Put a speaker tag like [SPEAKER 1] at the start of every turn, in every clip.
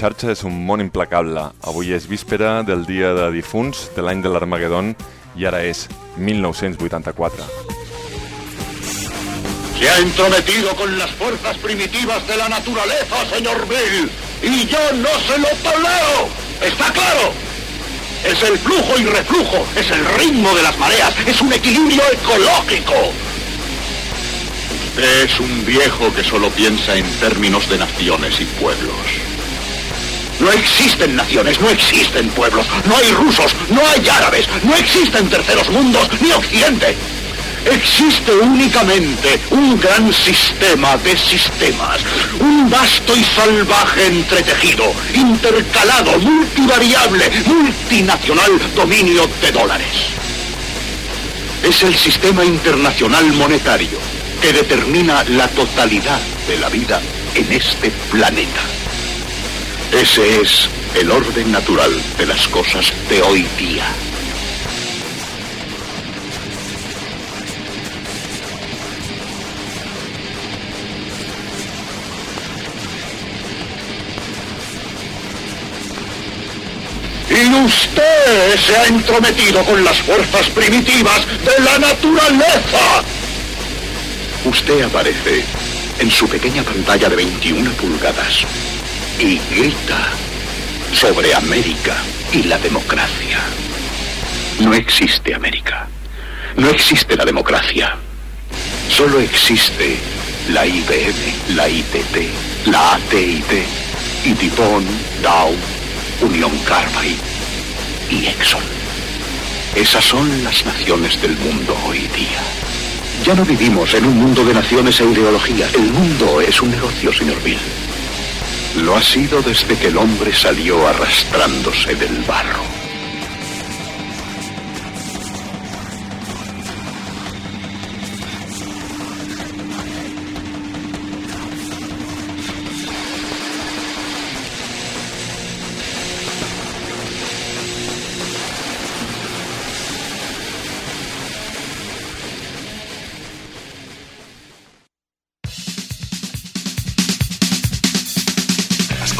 [SPEAKER 1] xarxa és un món implacable. Avui és víspera del dia de difunts de l'any de l'Armagedon i ara és 1984.
[SPEAKER 2] Se ha entrometido con las fuerzas primitivas de la naturaleza, señor Bill, y yo no se lo tolero. ¿Está claro? Es el flujo y reflujo, es el ritmo de las mareas, es un equilibrio ecológico. Usted es un viejo que solo piensa en términos de naciones y pueblos. No existen naciones, no existen pueblos, no hay rusos, no hay árabes, no existen terceros mundos, ni occidente. Existe únicamente un gran sistema de sistemas, un vasto y salvaje entretejido, intercalado, multivariable, multinacional dominio de dólares. Es el sistema internacional monetario que determina la totalidad de la vida en este planeta. Ese es el orden natural de las cosas de hoy día. Y usted se ha entrometido con las fuerzas primitivas de la naturaleza. Usted aparece en su pequeña pantalla de 21 pulgadas y grita sobre América y la democracia. No existe América. No existe la democracia. Solo existe la IBM, la ITT, la AT&T DuPont, Dow, Union Carbide y Exxon. Esas son las naciones del mundo hoy día. Ya no vivimos en un mundo de naciones e ideologías. El mundo es un negocio, señor Bill. Lo ha sido desde que el hombre salió arrastrándose del barro.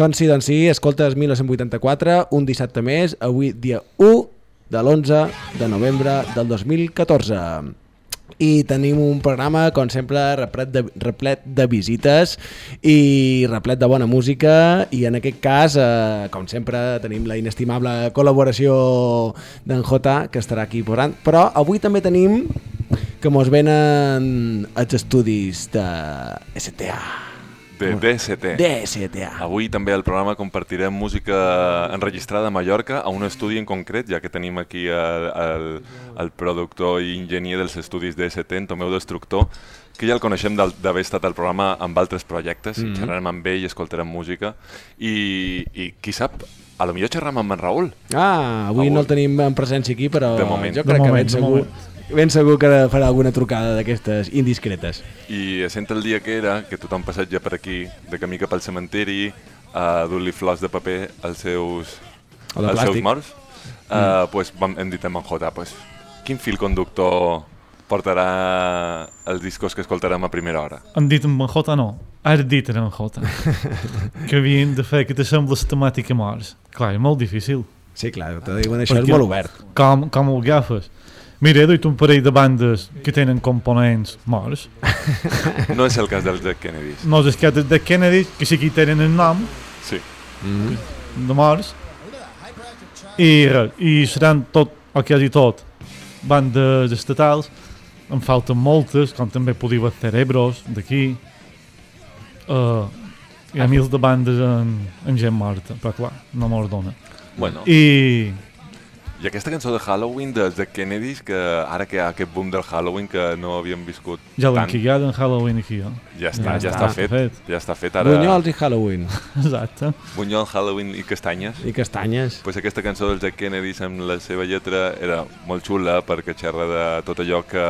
[SPEAKER 3] Doncs sí, doncs sí, escoltes 1984, un dissabte més, avui dia 1 de l'11 de novembre del 2014. I tenim un programa, com sempre, replet de, replet de visites i replet de bona música i en aquest cas, eh, com sempre, tenim la inestimable col·laboració d'en Jota, que estarà aquí posant, però avui també tenim que mos venen els estudis de STA.
[SPEAKER 1] De DST.
[SPEAKER 3] DSTA.
[SPEAKER 1] Avui també al programa compartirem música enregistrada a Mallorca a un estudi en concret, ja que tenim aquí el, el, el productor i enginyer dels estudis DST, en Tomeu Destructor, que ja el coneixem d'haver estat al programa amb altres projectes, mm. -hmm. xerrarem amb ell, escoltarem música, i, i qui sap, a lo millor xerram amb en Raül.
[SPEAKER 3] Ah, avui,
[SPEAKER 1] Avui.
[SPEAKER 3] no el tenim en presència aquí, però
[SPEAKER 1] De moment.
[SPEAKER 3] jo
[SPEAKER 1] De
[SPEAKER 3] crec que
[SPEAKER 4] moment,
[SPEAKER 3] ben
[SPEAKER 4] de
[SPEAKER 3] segur,
[SPEAKER 4] moment.
[SPEAKER 3] Ben segur que farà alguna trucada d'aquestes indiscretes.
[SPEAKER 1] I sent el dia que era, que tothom passat ja per aquí, de camí cap al cementeri, a dur-li flors de paper als seus, als seus morts, mm. uh, pues, vam, hem dit amb en Jota, pues, quin fil conductor portarà els discos que escoltarem a primera hora?
[SPEAKER 4] Han dit en Jota no. Ara dit en Jota. que havien de fer que t'assembla la temàtica morts. Clar, és molt difícil.
[SPEAKER 3] Sí, clar, te diuen això és
[SPEAKER 4] Perquè-
[SPEAKER 3] molt obert.
[SPEAKER 4] Com, com ho agafes? Mira, he duit un parell de bandes que tenen components morts.
[SPEAKER 1] No és el cas dels Dead Kennedys.
[SPEAKER 4] No és que de Kennedy, que sí que hi tenen el nom
[SPEAKER 1] Sí.
[SPEAKER 3] Mm
[SPEAKER 4] de morts. I, res, i seran tot, o quasi tot, bandes estatals. En falten moltes, com també podria haver Cerebros, d'aquí. Uh, hi ha mils de bandes en, en gent morta, però clar, no mos dona.
[SPEAKER 1] Bueno,
[SPEAKER 4] I,
[SPEAKER 1] I aquesta cançó de Halloween dels de Kennedys, que ara que hi ha aquest boom del Halloween que no havíem viscut
[SPEAKER 4] Ja l'hem
[SPEAKER 1] tant,
[SPEAKER 4] quillat en Halloween aquí, eh?
[SPEAKER 1] ja està, ja,
[SPEAKER 5] Ja
[SPEAKER 1] està,
[SPEAKER 5] està
[SPEAKER 1] fet,
[SPEAKER 4] fet.
[SPEAKER 1] ja està fet ara.
[SPEAKER 5] Bunyols i Halloween.
[SPEAKER 4] Exacte.
[SPEAKER 1] Bunyol, Halloween i castanyes.
[SPEAKER 5] I castanyes.
[SPEAKER 1] Pues aquesta cançó dels Jack Kennedys amb la seva lletra era molt xula perquè xerra de tot allò que,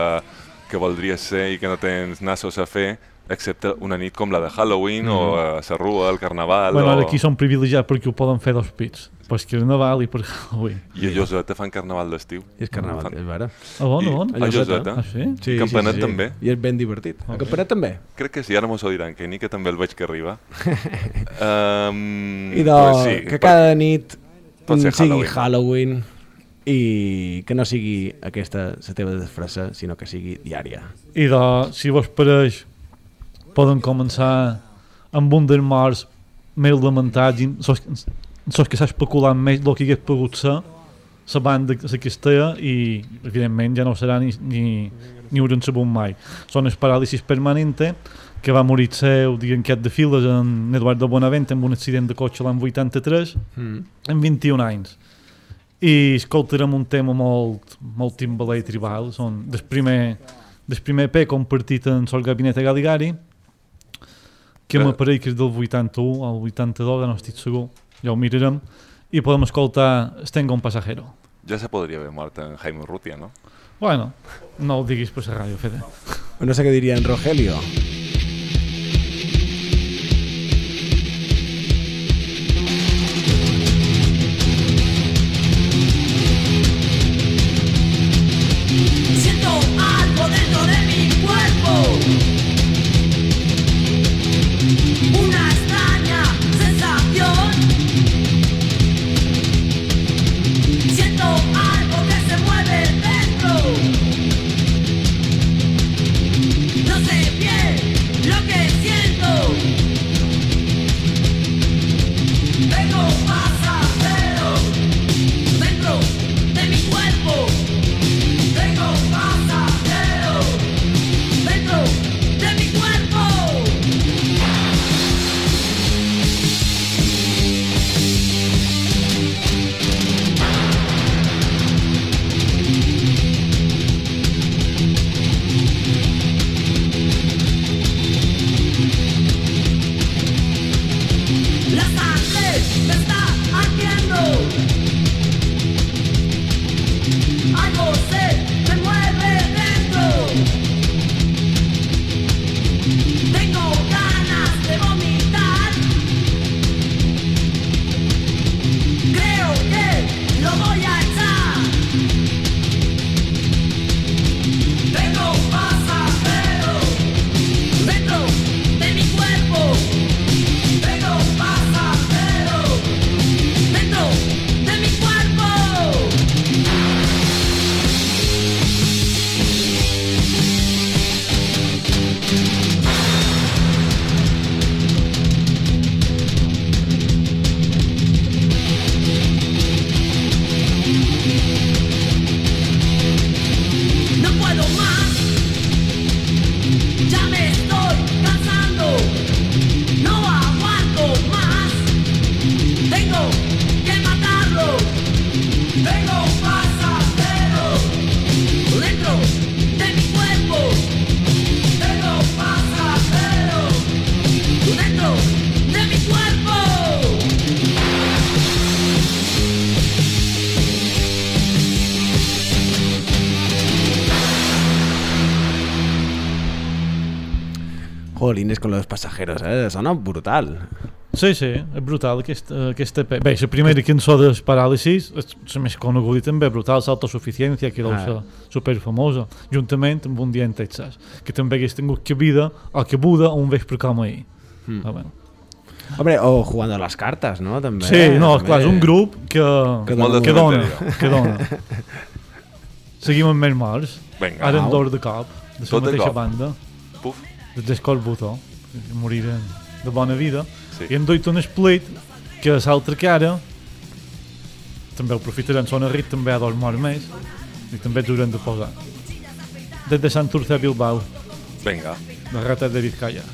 [SPEAKER 1] que voldries ser i que no tens nassos a fer excepte una nit com la de Halloween mm. o a la Rua, el Carnaval
[SPEAKER 4] Bueno,
[SPEAKER 1] o...
[SPEAKER 4] ara aquí són privilegiats perquè ho poden fer dos pits. Pues que Nadal i per Halloween.
[SPEAKER 1] i a Joseta fan Carnaval d'estiu
[SPEAKER 5] I és carnaval,
[SPEAKER 1] Fan-
[SPEAKER 5] és vera.
[SPEAKER 4] A on,
[SPEAKER 1] I-
[SPEAKER 4] a on?
[SPEAKER 1] a Joseta.
[SPEAKER 4] Ah, sí?
[SPEAKER 5] Sí,
[SPEAKER 1] Campanet també.
[SPEAKER 5] I és ben divertit. A Campanet també.
[SPEAKER 1] crec que sí, ara mos ho diran que ni que també el veig que arriba um,
[SPEAKER 5] I
[SPEAKER 1] sí,
[SPEAKER 5] que cada nit
[SPEAKER 1] Pot ser
[SPEAKER 5] sigui
[SPEAKER 1] Halloween.
[SPEAKER 5] Halloween i que no sigui aquesta la teva disfressa, sinó que sigui diària.
[SPEAKER 4] I de, si vos pareix, poden començar amb un dels morts més lamentats, sos que s'ha especulat més del que hagués pogut ser la banda la que estea i evidentment ja no serà ni, ni, ni hauran sabut mai. Són els paràlisis permanente que va morir el seu diguem que de files en Eduardo Bonavent en un accident de cotxe l'any 83
[SPEAKER 5] Mm.
[SPEAKER 4] en 21 anys i escoltarem un tema molt, molt timbaler i tribal són del primer, del primer EP compartit en Sol Gabinete Galigari que
[SPEAKER 1] Eh.
[SPEAKER 4] m'apareix que és del 81 al 82, no estic segur ja ho mirarem i podem escoltar Estengo un pasajero
[SPEAKER 1] ja se podria haver mort en Jaime Urrutia, no?
[SPEAKER 4] bueno, no ho diguis per la ràdio Fede
[SPEAKER 5] No sé què diria en Rogelio. Sona brutal.
[SPEAKER 4] Sí, sí, és brutal aquest, eh, aquest EP. Bé, la primera cançó dels Paràlisis és la més coneguda també brutal, l'autosuficiència, que deu
[SPEAKER 5] Ah.
[SPEAKER 4] superfamosa, juntament amb Un dia en Texas, que també hagués tingut cabida o cabuda a un vespre com ahir.
[SPEAKER 5] Mm.
[SPEAKER 4] Ah, bueno.
[SPEAKER 5] Hombre, o jugando a las cartas, no? També,
[SPEAKER 4] Sí, no,
[SPEAKER 5] també.
[SPEAKER 4] clar, és un grup que,
[SPEAKER 5] Que
[SPEAKER 1] de
[SPEAKER 4] que dona, que dona. Seguim amb més morts.
[SPEAKER 1] Vinga.
[SPEAKER 4] Ara en dor de cop, de la
[SPEAKER 1] de
[SPEAKER 4] mateixa
[SPEAKER 1] cop.
[SPEAKER 4] banda,
[SPEAKER 1] Puf.
[SPEAKER 4] des d'Escol Botó, que de bona vida.
[SPEAKER 1] Sí.
[SPEAKER 4] I hem duit un split que a l'altra cara també ho aprofitarem, són a rit també a dos morts més i també ens de posar. Des de Santurce a Bilbao,
[SPEAKER 1] Vinga.
[SPEAKER 4] de Rates de Vizcaya.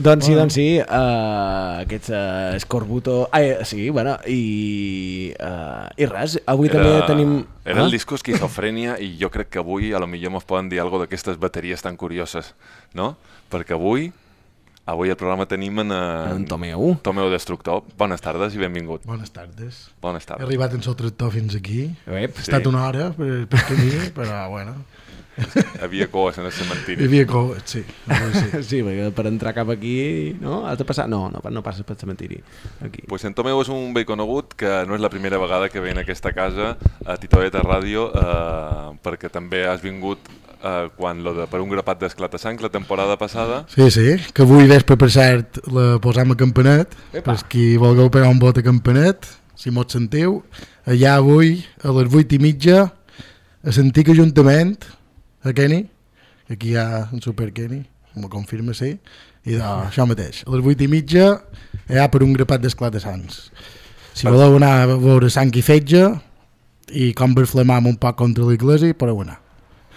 [SPEAKER 3] Doncs sí, doncs sí, uh, aquests uh, Scorbuto... Ah, eh, sí, bueno, i, uh, i res, avui també tenim...
[SPEAKER 1] Era
[SPEAKER 3] Ah?
[SPEAKER 1] el disco Esquizofrènia i jo crec que avui a lo millor mos poden dir alguna d'aquestes bateries tan curioses, no? Perquè avui avui al programa tenim en, eh,
[SPEAKER 3] En Tomeu.
[SPEAKER 1] Tomeu Destructor. Bones tardes i benvingut.
[SPEAKER 6] Bones tardes.
[SPEAKER 1] Bones
[SPEAKER 6] He
[SPEAKER 1] tardes.
[SPEAKER 6] arribat en el tractor fins aquí.
[SPEAKER 3] Ep,
[SPEAKER 6] Ha estat
[SPEAKER 1] sí.
[SPEAKER 6] una hora per, per camí, però bueno.
[SPEAKER 1] Havia coes en el
[SPEAKER 6] Hi
[SPEAKER 1] cementiri.
[SPEAKER 6] havia coet, sí. sí.
[SPEAKER 3] Sí, perquè per entrar cap aquí, no? Has de passar... No, no, no passes pel cementiri. Aquí.
[SPEAKER 1] Pues en Tomeu és un vell conegut que no és la primera vegada que ve en aquesta casa a Titoeta Ràdio eh, perquè també has vingut eh, quan lo de per un grapat d'esclatassancs la temporada passada
[SPEAKER 6] Sí, sí, que avui vespre, per cert, la posam a Campanet, per qui vulgueu pegar un vot a Campanet, si mos sentiu, allà avui, a les vuit i mitja, a l'antic Ajuntament, a Kenny, que aquí hi ha en Super Kenny, m'ho confirma, sí, i de, això mateix, a les vuit i mitja, allà per un grapat d'esclatassants. Si voleu anar a veure sang i fetge, i com blasfemar un poc contra l'Iglesi, podeu anar.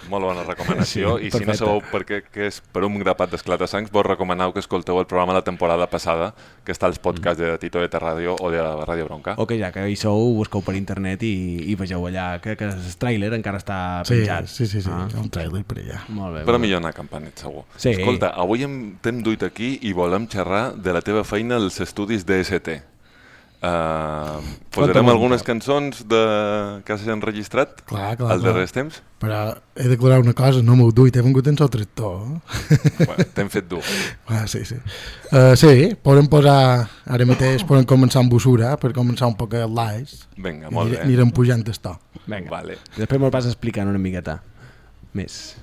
[SPEAKER 1] Molt bona recomanació
[SPEAKER 3] Sí,
[SPEAKER 1] i si no
[SPEAKER 3] perfecte.
[SPEAKER 1] sabeu per què que és per un grapat d'esclatassancs vos recomaneu que escolteu el programa la temporada passada que està als podcasts de Tito de Ràdio o de Ràdio Bronca.
[SPEAKER 3] O que ja que hi sou, busqueu per internet i, i vegeu allà que, que el tràiler encara està
[SPEAKER 6] Sí,
[SPEAKER 3] penjat.
[SPEAKER 6] sí, sí, sí,
[SPEAKER 3] Ah.
[SPEAKER 6] hi ha un trailer per allà.
[SPEAKER 3] Molt bé.
[SPEAKER 1] Però millor anar a Campanet, segur.
[SPEAKER 3] Sí.
[SPEAKER 1] Escolta, avui hem- t'hem duit aquí i volem xerrar de la teva feina als estudis DST. Uh, posarem algunes cançons de... que has enregistrat
[SPEAKER 6] Clar, clar,
[SPEAKER 1] als
[SPEAKER 6] clar.
[SPEAKER 1] darrers temps?
[SPEAKER 6] Però he de declarar una cosa, no m'ho duit, he vengut en el tractor.
[SPEAKER 1] bueno, T'hem fet dur.
[SPEAKER 6] ah, sí, sí. Uh, sí, podem posar, ara mateix podem començar amb Busura, per començar un poc el live.
[SPEAKER 1] Vinga, molt
[SPEAKER 6] anirem-
[SPEAKER 1] bé.
[SPEAKER 6] Anirem pujant el to.
[SPEAKER 3] Vinga.
[SPEAKER 1] Vale.
[SPEAKER 3] Després me'l vas explicant una miqueta més.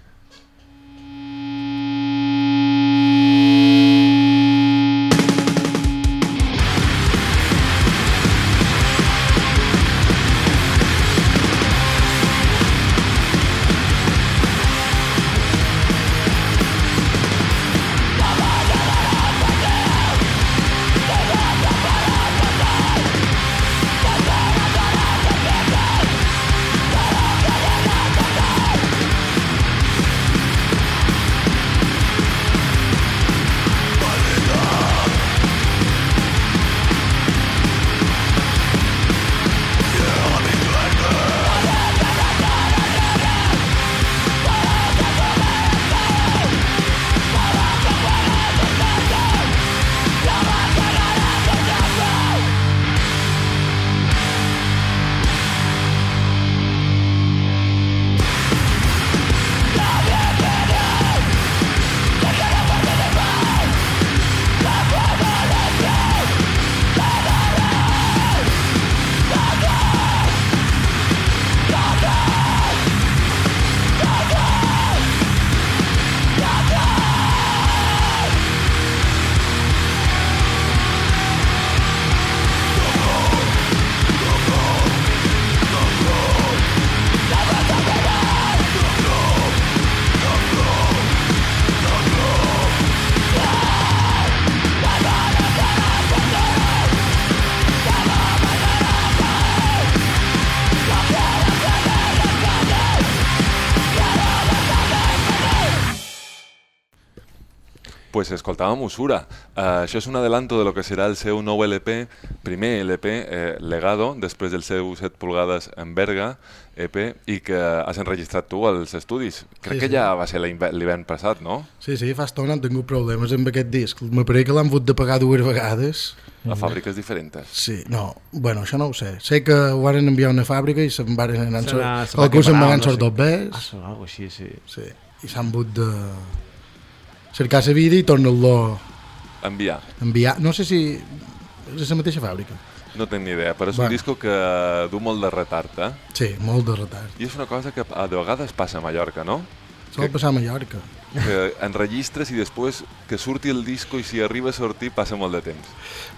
[SPEAKER 1] Pues escoltàvem Usura. Uh, això és un adelanto de lo que serà el seu nou LP, primer LP, eh, Legado, després del seu 7 pulgades en Berga, EP, i que has enregistrat tu als estudis. Crec
[SPEAKER 6] Sí,
[SPEAKER 1] que
[SPEAKER 6] sí.
[SPEAKER 1] ja va ser l'hiver- l'hivern passat, no?
[SPEAKER 6] Sí, sí, fa estona han tingut problemes amb aquest disc. M'apareix que l'han hagut de pagar dues vegades.
[SPEAKER 1] A fàbriques diferents.
[SPEAKER 6] Sí, no, bueno, això no ho sé. Sé que ho van enviar a una fàbrica i se'n van anar...
[SPEAKER 3] Se se
[SPEAKER 6] Qualcú se'n va anar sortir dos bes.
[SPEAKER 3] Ah, algo així, sí.
[SPEAKER 6] Sí, i s'han hagut de cercar la vida i tornar-lo
[SPEAKER 1] Enviar.
[SPEAKER 6] enviar. No sé si és la mateixa fàbrica.
[SPEAKER 1] No tinc ni idea, però és
[SPEAKER 6] Bueno.
[SPEAKER 1] un disco que du molt de retard, eh?
[SPEAKER 6] Sí, molt de retard.
[SPEAKER 1] I és una cosa que a de vegades passa a Mallorca, no?
[SPEAKER 6] Sol passar a Mallorca.
[SPEAKER 1] Que enregistres i després que surti el disco i si arriba a sortir passa molt de temps.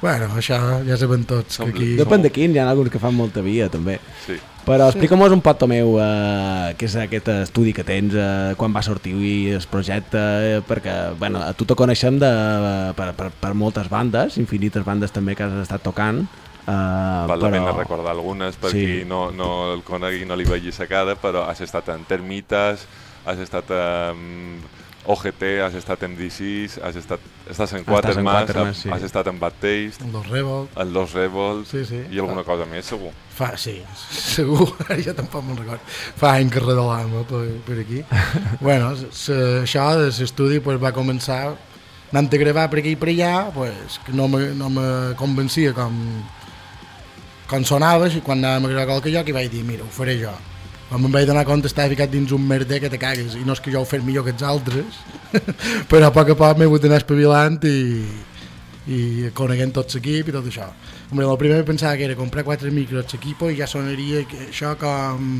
[SPEAKER 6] Bueno, això ja sabem tots.
[SPEAKER 1] Som-
[SPEAKER 6] Que aquí...
[SPEAKER 3] Depèn de quin, hi ha alguns que fan molta via, també.
[SPEAKER 1] Sí.
[SPEAKER 3] Però explica'm-nos un pot, Tomeu, eh, què és aquest estudi que tens, eh, quan va sortir i el projecte, eh, perquè, bueno, a tu te coneixem de, per, per, per moltes bandes, infinites bandes també que has estat tocant, eh,
[SPEAKER 1] Val la
[SPEAKER 3] però...
[SPEAKER 1] pena recordar algunes per
[SPEAKER 3] Sí.
[SPEAKER 1] qui no, no el conegui i no li vegi sa cara, però has estat en Termites, has estat en OGT, has estat en DCs, has estat, estàs en
[SPEAKER 3] en
[SPEAKER 1] Quatermass,
[SPEAKER 3] sí.
[SPEAKER 1] has estat en Bad Taste,
[SPEAKER 6] Los Revolt.
[SPEAKER 1] en Los Rebels
[SPEAKER 6] Sí, sí.
[SPEAKER 1] i alguna cosa més, segur.
[SPEAKER 6] Fa, sí, segur, ja tampoc me'n record. Fa anys que redolàvem eh, per, per aquí. bueno, s- això de l'estudi pues, va començar anant a gravar per aquí i per allà, pues, que no me, no me convencia com, com sonava, i quan anàvem a gravar qualque lloc i vaig dir, mira, ho faré jo. Quan me'n vaig donar compte estava ficat dins un merder que te cagues, i no és que jo ho fes millor que els altres, però a poc a poc m'he hagut d'anar espavilant i, i coneguent tot l'equip i tot això. Hombre, el primer pensava que era comprar quatre micros l'equip i ja sonaria això com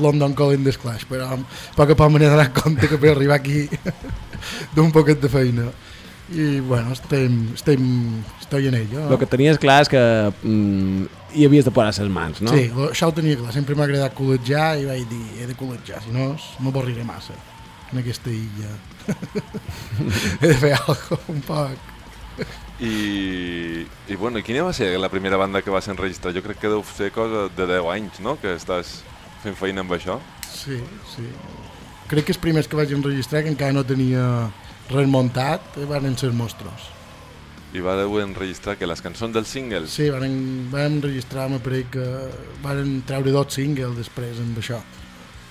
[SPEAKER 6] London Calling the Clash, però a poc a poc me n'he donat compte que per arribar aquí d'un poquet de feina. I bueno, estem, estem, estoy en ello.
[SPEAKER 3] El que tenies clar és que mm, hi havies de posar les mans, no?
[SPEAKER 6] Sí, això ho tenia clar, sempre m'ha agradat col·legiar i vaig dir, he de col·legiar, si no m'avorriré massa en aquesta illa. he de fer alguna un poc.
[SPEAKER 1] I, i bueno, i quina va ser la primera banda que vas enregistrar? Jo crec que deu ser cosa de 10 anys, no?, que estàs fent feina amb això.
[SPEAKER 6] Sí, sí. Crec que els primers que vaig enregistrar, que encara no tenia res muntat, van ser Mostros.
[SPEAKER 1] I vareu enregistrar que les cançons dels singles.
[SPEAKER 6] Sí, van, van enregistrar, me pareix que van treure dos singles després amb això.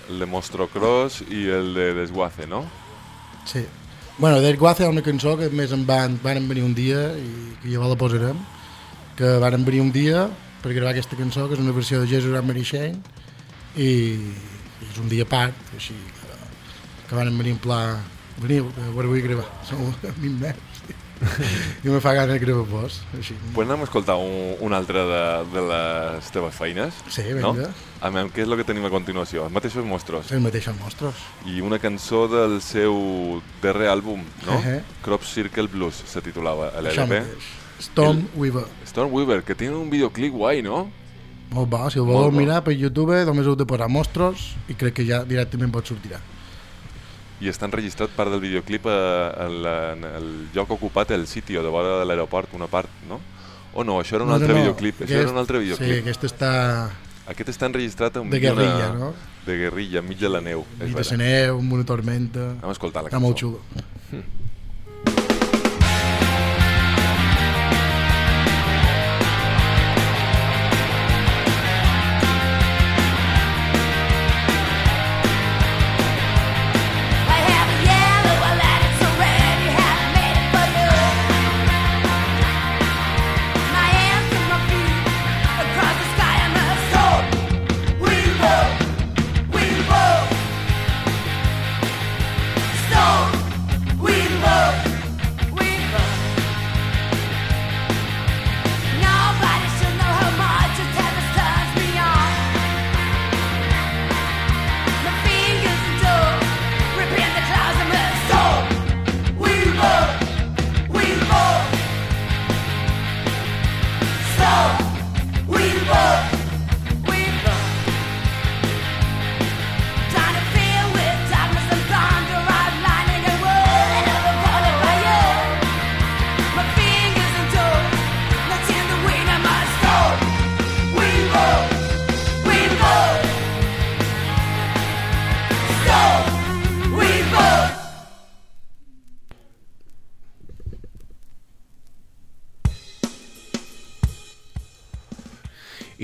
[SPEAKER 1] El de Monstro Cross i el de Desguace, no?
[SPEAKER 6] Sí. Bueno, del Guace hi ha una cançó que més en van, van venir un dia i que ja la posarem, que van venir un dia per gravar aquesta cançó, que és una versió de Jesus and Mary Shane, i, i és un dia a part, així que, que van venir en pla, veniu, que ho vull gravar, som amics meus, i me fa gana de gravar vos, així.
[SPEAKER 1] Pues anem a escoltar un, un altre de, de les teves feines.
[SPEAKER 6] Sí,
[SPEAKER 1] no?
[SPEAKER 6] vinga.
[SPEAKER 1] A veure, què és el que tenim a continuació? Els mateixos mostros.
[SPEAKER 6] Els mateixos mostros.
[SPEAKER 1] I una cançó del seu darrer àlbum, no?
[SPEAKER 6] Ehé.
[SPEAKER 1] Crop Circle Blues se titulava l'LP.
[SPEAKER 6] Storm Weaver.
[SPEAKER 1] Stormweaver, que tiene un videoclip guai, no?
[SPEAKER 6] Molt bo, si el voleu
[SPEAKER 1] bo.
[SPEAKER 6] mirar per YouTube només heu de posar mostros i crec que ja directament pot sortirà.
[SPEAKER 1] I està enregistrat part del videoclip a, a la, en el lloc ocupat, el sitio de vora de l'aeroport, una part, no? O no, això era un
[SPEAKER 6] No,
[SPEAKER 1] altre
[SPEAKER 6] no,
[SPEAKER 1] videoclip. Això
[SPEAKER 6] aquest-
[SPEAKER 1] era un altre videoclip.
[SPEAKER 6] sí, aquest està
[SPEAKER 1] Aquest està enregistrat enmig
[SPEAKER 6] De guerrilla,
[SPEAKER 1] d'una-
[SPEAKER 6] no?
[SPEAKER 1] De guerrilla, enmig de la neu.
[SPEAKER 6] i de neu, amb una tormenta.
[SPEAKER 1] A escoltar la
[SPEAKER 6] Està
[SPEAKER 1] cançó.
[SPEAKER 6] molt xulo.
[SPEAKER 7] I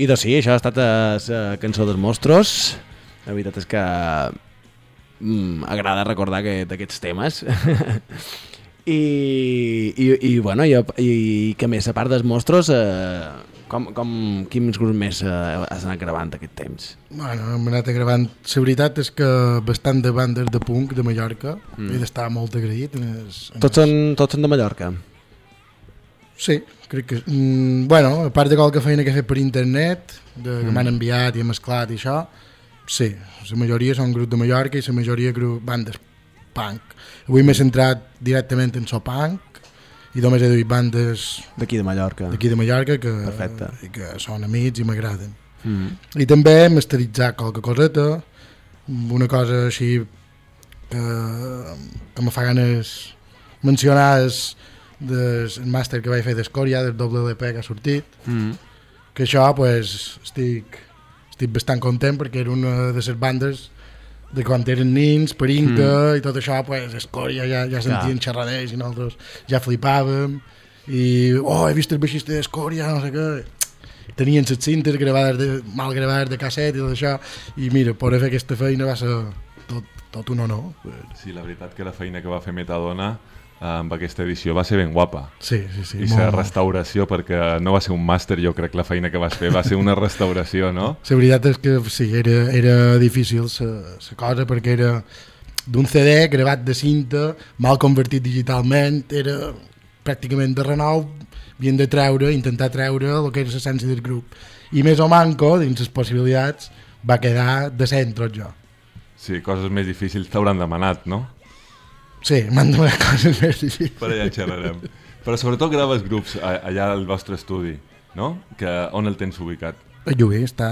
[SPEAKER 3] I doncs sí, això ha estat la cançó dels mostros. La veritat és que mm, agrada recordar que- d'aquests temes. I, i, i, bueno, i, i que més, a part dels mostros, eh, com, com, quins grups més eh, has anat gravant aquest temps?
[SPEAKER 6] Bueno, hem anat gravant. La veritat és que bastant de bandes de punk de Mallorca
[SPEAKER 3] Mm.
[SPEAKER 6] he d'estar molt agraït. En es, en
[SPEAKER 3] Tots són, tots són de Mallorca?
[SPEAKER 6] Sí, crec que... Mm, bueno, a part de qualque feina que he fet per internet, de, que
[SPEAKER 3] Mm.
[SPEAKER 6] m'han enviat i he mesclat i això, sí, la majoria són grups de Mallorca i la majoria grup, bandes punk. Avui m'he centrat directament en so punk i només he duit bandes
[SPEAKER 3] D'aquí de Mallorca.
[SPEAKER 6] d'aquí de Mallorca que,
[SPEAKER 3] Perfecte.
[SPEAKER 6] i que són amics i m'agraden.
[SPEAKER 3] Mm.
[SPEAKER 6] I també he masteritzat qualque coseta, una cosa així que, que me fa ganes mencionar és del màster que vaig fer d'Escòria, del doble LP que ha sortit,
[SPEAKER 3] Mm.
[SPEAKER 6] que això pues, estic, estic bastant content perquè era una de les bandes de quan eren nins, per Inca i tot això, pues, escòria, ja, ja sentien
[SPEAKER 3] Clar.
[SPEAKER 6] xerrar d'ells i nosaltres ja flipàvem. I, oh, he vist el baixista d'escòria, no sé què. Tenien les cintes gravades de, mal gravades de casset i tot això. I mira, poder fer aquesta feina va ser tot, tot un honor.
[SPEAKER 1] Sí, la veritat que la feina que va fer Metadona amb aquesta edició va ser ben guapa.
[SPEAKER 6] sí, sí, sí
[SPEAKER 1] I la restauració, perquè no va ser un màster, jo crec, la feina que vas fer, va ser una restauració, no?
[SPEAKER 6] La veritat és que sí, era, era difícil la cosa perquè era d'un CD gravat de cinta, mal convertit digitalment, era pràcticament de renou, havien de treure, intentar treure el que era l'essència del grup. I més o manco, dins les possibilitats, va quedar decent tot jo.
[SPEAKER 1] Sí, coses més difícils t'hauran demanat, no?
[SPEAKER 6] Sí, m'han demanat coses més difícils.
[SPEAKER 1] Per allà en xerrarem. Però sobretot graves grups allà al vostre estudi, no? Que, on el tens ubicat?
[SPEAKER 6] El Llubí està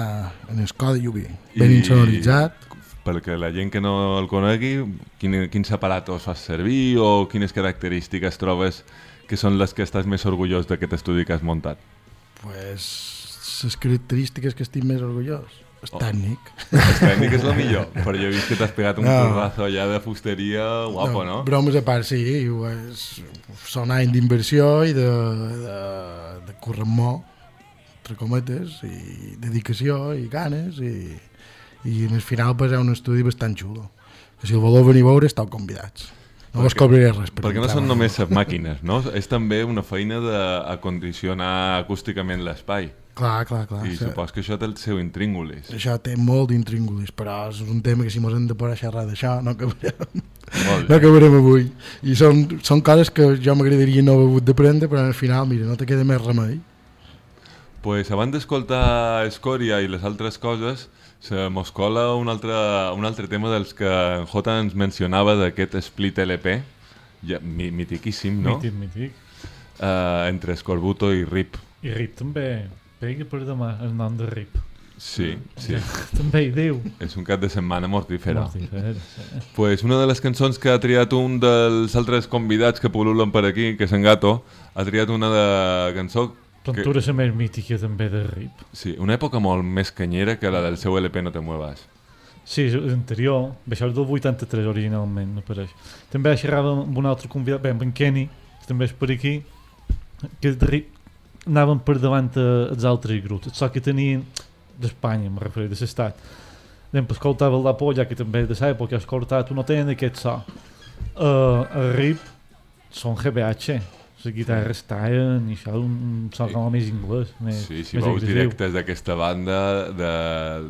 [SPEAKER 6] en el codi Llubí, ben insonoritzat.
[SPEAKER 1] Perquè la gent que no el conegui, quin, quins aparatos fas servir o quines característiques trobes que són les que estàs més orgullós d'aquest estudi que has muntat?
[SPEAKER 6] Pues, les característiques que estic més orgullós. El
[SPEAKER 1] Oh.
[SPEAKER 6] tècnic.
[SPEAKER 1] El tècnic és el millor, però jo he vist que t'has pegat un
[SPEAKER 6] No.
[SPEAKER 1] currazo allà de fusteria guapo, no?
[SPEAKER 6] Bromes a part, sí, és, són anys d'inversió i de, de, de corremó, entre cometes, i dedicació i ganes, i, i al final pues, és un estudi bastant xulo. Que si el voleu venir a veure, esteu convidats. No vos cobraré res. Per
[SPEAKER 1] Perquè no són només les màquines, no? És també una feina d'acondicionar acústicament l'espai.
[SPEAKER 6] Clar, clar, clar.
[SPEAKER 1] I
[SPEAKER 6] sí.
[SPEAKER 1] supos que això té el seu intríngulis.
[SPEAKER 6] Això té molt d'intríngulis, però és un tema que si mos hem de posar a xerrar d'això no acabarem, no acabarem avui. I són, són coses que jo m'agradaria no haver hagut d'aprendre, però al final, mira, no te queda més remei.
[SPEAKER 1] Pues abans d'escoltar Escòria i les altres coses, se mos cola un altre, un altre tema dels que en Jota ens mencionava d'aquest split LP, ja, mi, mitiquíssim, no?
[SPEAKER 4] Mític, mític.
[SPEAKER 1] Uh, entre Scorbuto i Rip.
[SPEAKER 4] I Rip també pega per demà el nom de Rip.
[SPEAKER 1] Sí, sí.
[SPEAKER 4] també hi diu.
[SPEAKER 1] És un cap de setmana mortífera.
[SPEAKER 4] Mortífera, sí.
[SPEAKER 1] Pues una de les cançons que ha triat un dels altres convidats que pol·lulen per aquí, que és en Gato, ha triat una de cançó que,
[SPEAKER 4] Pintura la més mítica també de Rip.
[SPEAKER 1] sí, una època molt més canyera que la del seu LP No te muevas.
[SPEAKER 4] Sí, és anterior, bé, això és del 83 originalment, no pareix. També xerrava amb un altre convidat, bé, amb en Kenny, que també és per aquí, que de Rip anaven per davant els altres grups, so que tenien d'Espanya, me refereixo, de l'estat. Anem per escoltar la Polla, que també de l'època ha escoltat, no tenen aquest so. Uh, el Rip són GBH, les guitarres tallen i això un, so com més anglès, més,
[SPEAKER 1] Sí, si
[SPEAKER 4] més
[SPEAKER 1] veus directes d'aquesta banda de,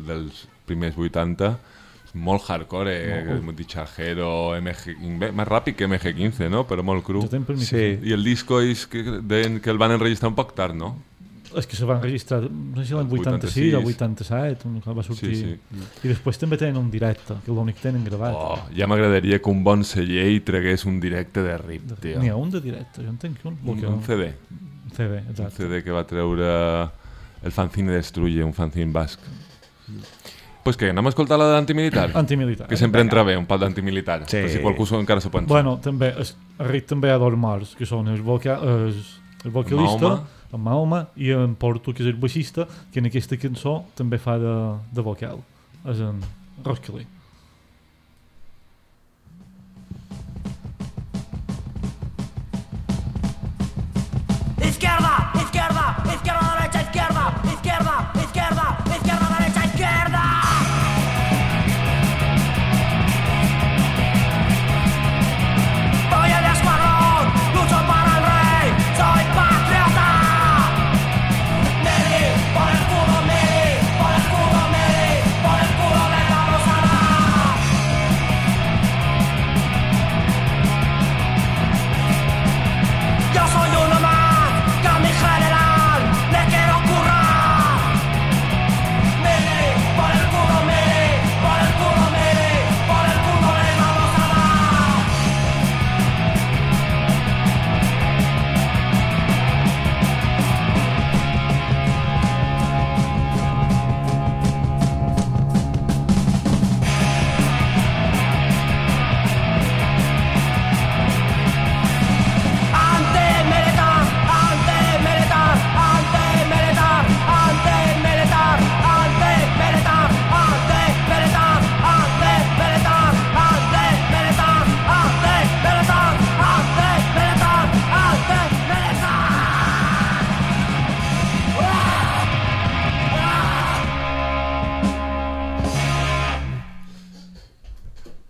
[SPEAKER 1] dels primers 80, és molt hardcore, eh?
[SPEAKER 4] Molt
[SPEAKER 1] Dichargero, MG, més ràpid que MG15, no? però molt cru.
[SPEAKER 4] Que
[SPEAKER 3] Sí.
[SPEAKER 1] I el disco és que, deien que el van enregistrar un poc tard, no?
[SPEAKER 4] És que se van registrar, no sé si l'any
[SPEAKER 1] El
[SPEAKER 4] 86 o
[SPEAKER 1] 86.
[SPEAKER 4] 87, un que va sortir.
[SPEAKER 1] Sí,
[SPEAKER 4] I després també tenen un directe, que l'únic que tenen gravat.
[SPEAKER 1] Oh, ja m'agradaria que un bon celler tragués un directe de Rip, tio.
[SPEAKER 4] N'hi ha un de directe, jo en tenc un.
[SPEAKER 1] Un,
[SPEAKER 4] que-
[SPEAKER 1] un CD.
[SPEAKER 4] Un CD,
[SPEAKER 1] Un
[SPEAKER 4] exacte.
[SPEAKER 1] CD que va treure el fanzine Destruye, un fanzine basc. Pues què, anem a escoltar la d'antimilitar?
[SPEAKER 4] Antimilitar.
[SPEAKER 1] Que sempre entra bé, un pal d'antimilitar.
[SPEAKER 3] Sí.
[SPEAKER 1] Per si qualcú s'ho- encara s'ho pensa.
[SPEAKER 4] Bueno, també, es, a Rick també ha dos morts, que són el, voca, el, el vocalista,
[SPEAKER 1] Mahoma.
[SPEAKER 4] en Mahoma, i en Porto, que és el baixista, que en aquesta cançó també fa de, de vocal. És en Roskilly.
[SPEAKER 7] Izquierda, izquierda, izquierda, derecha, izquierda, izquierda,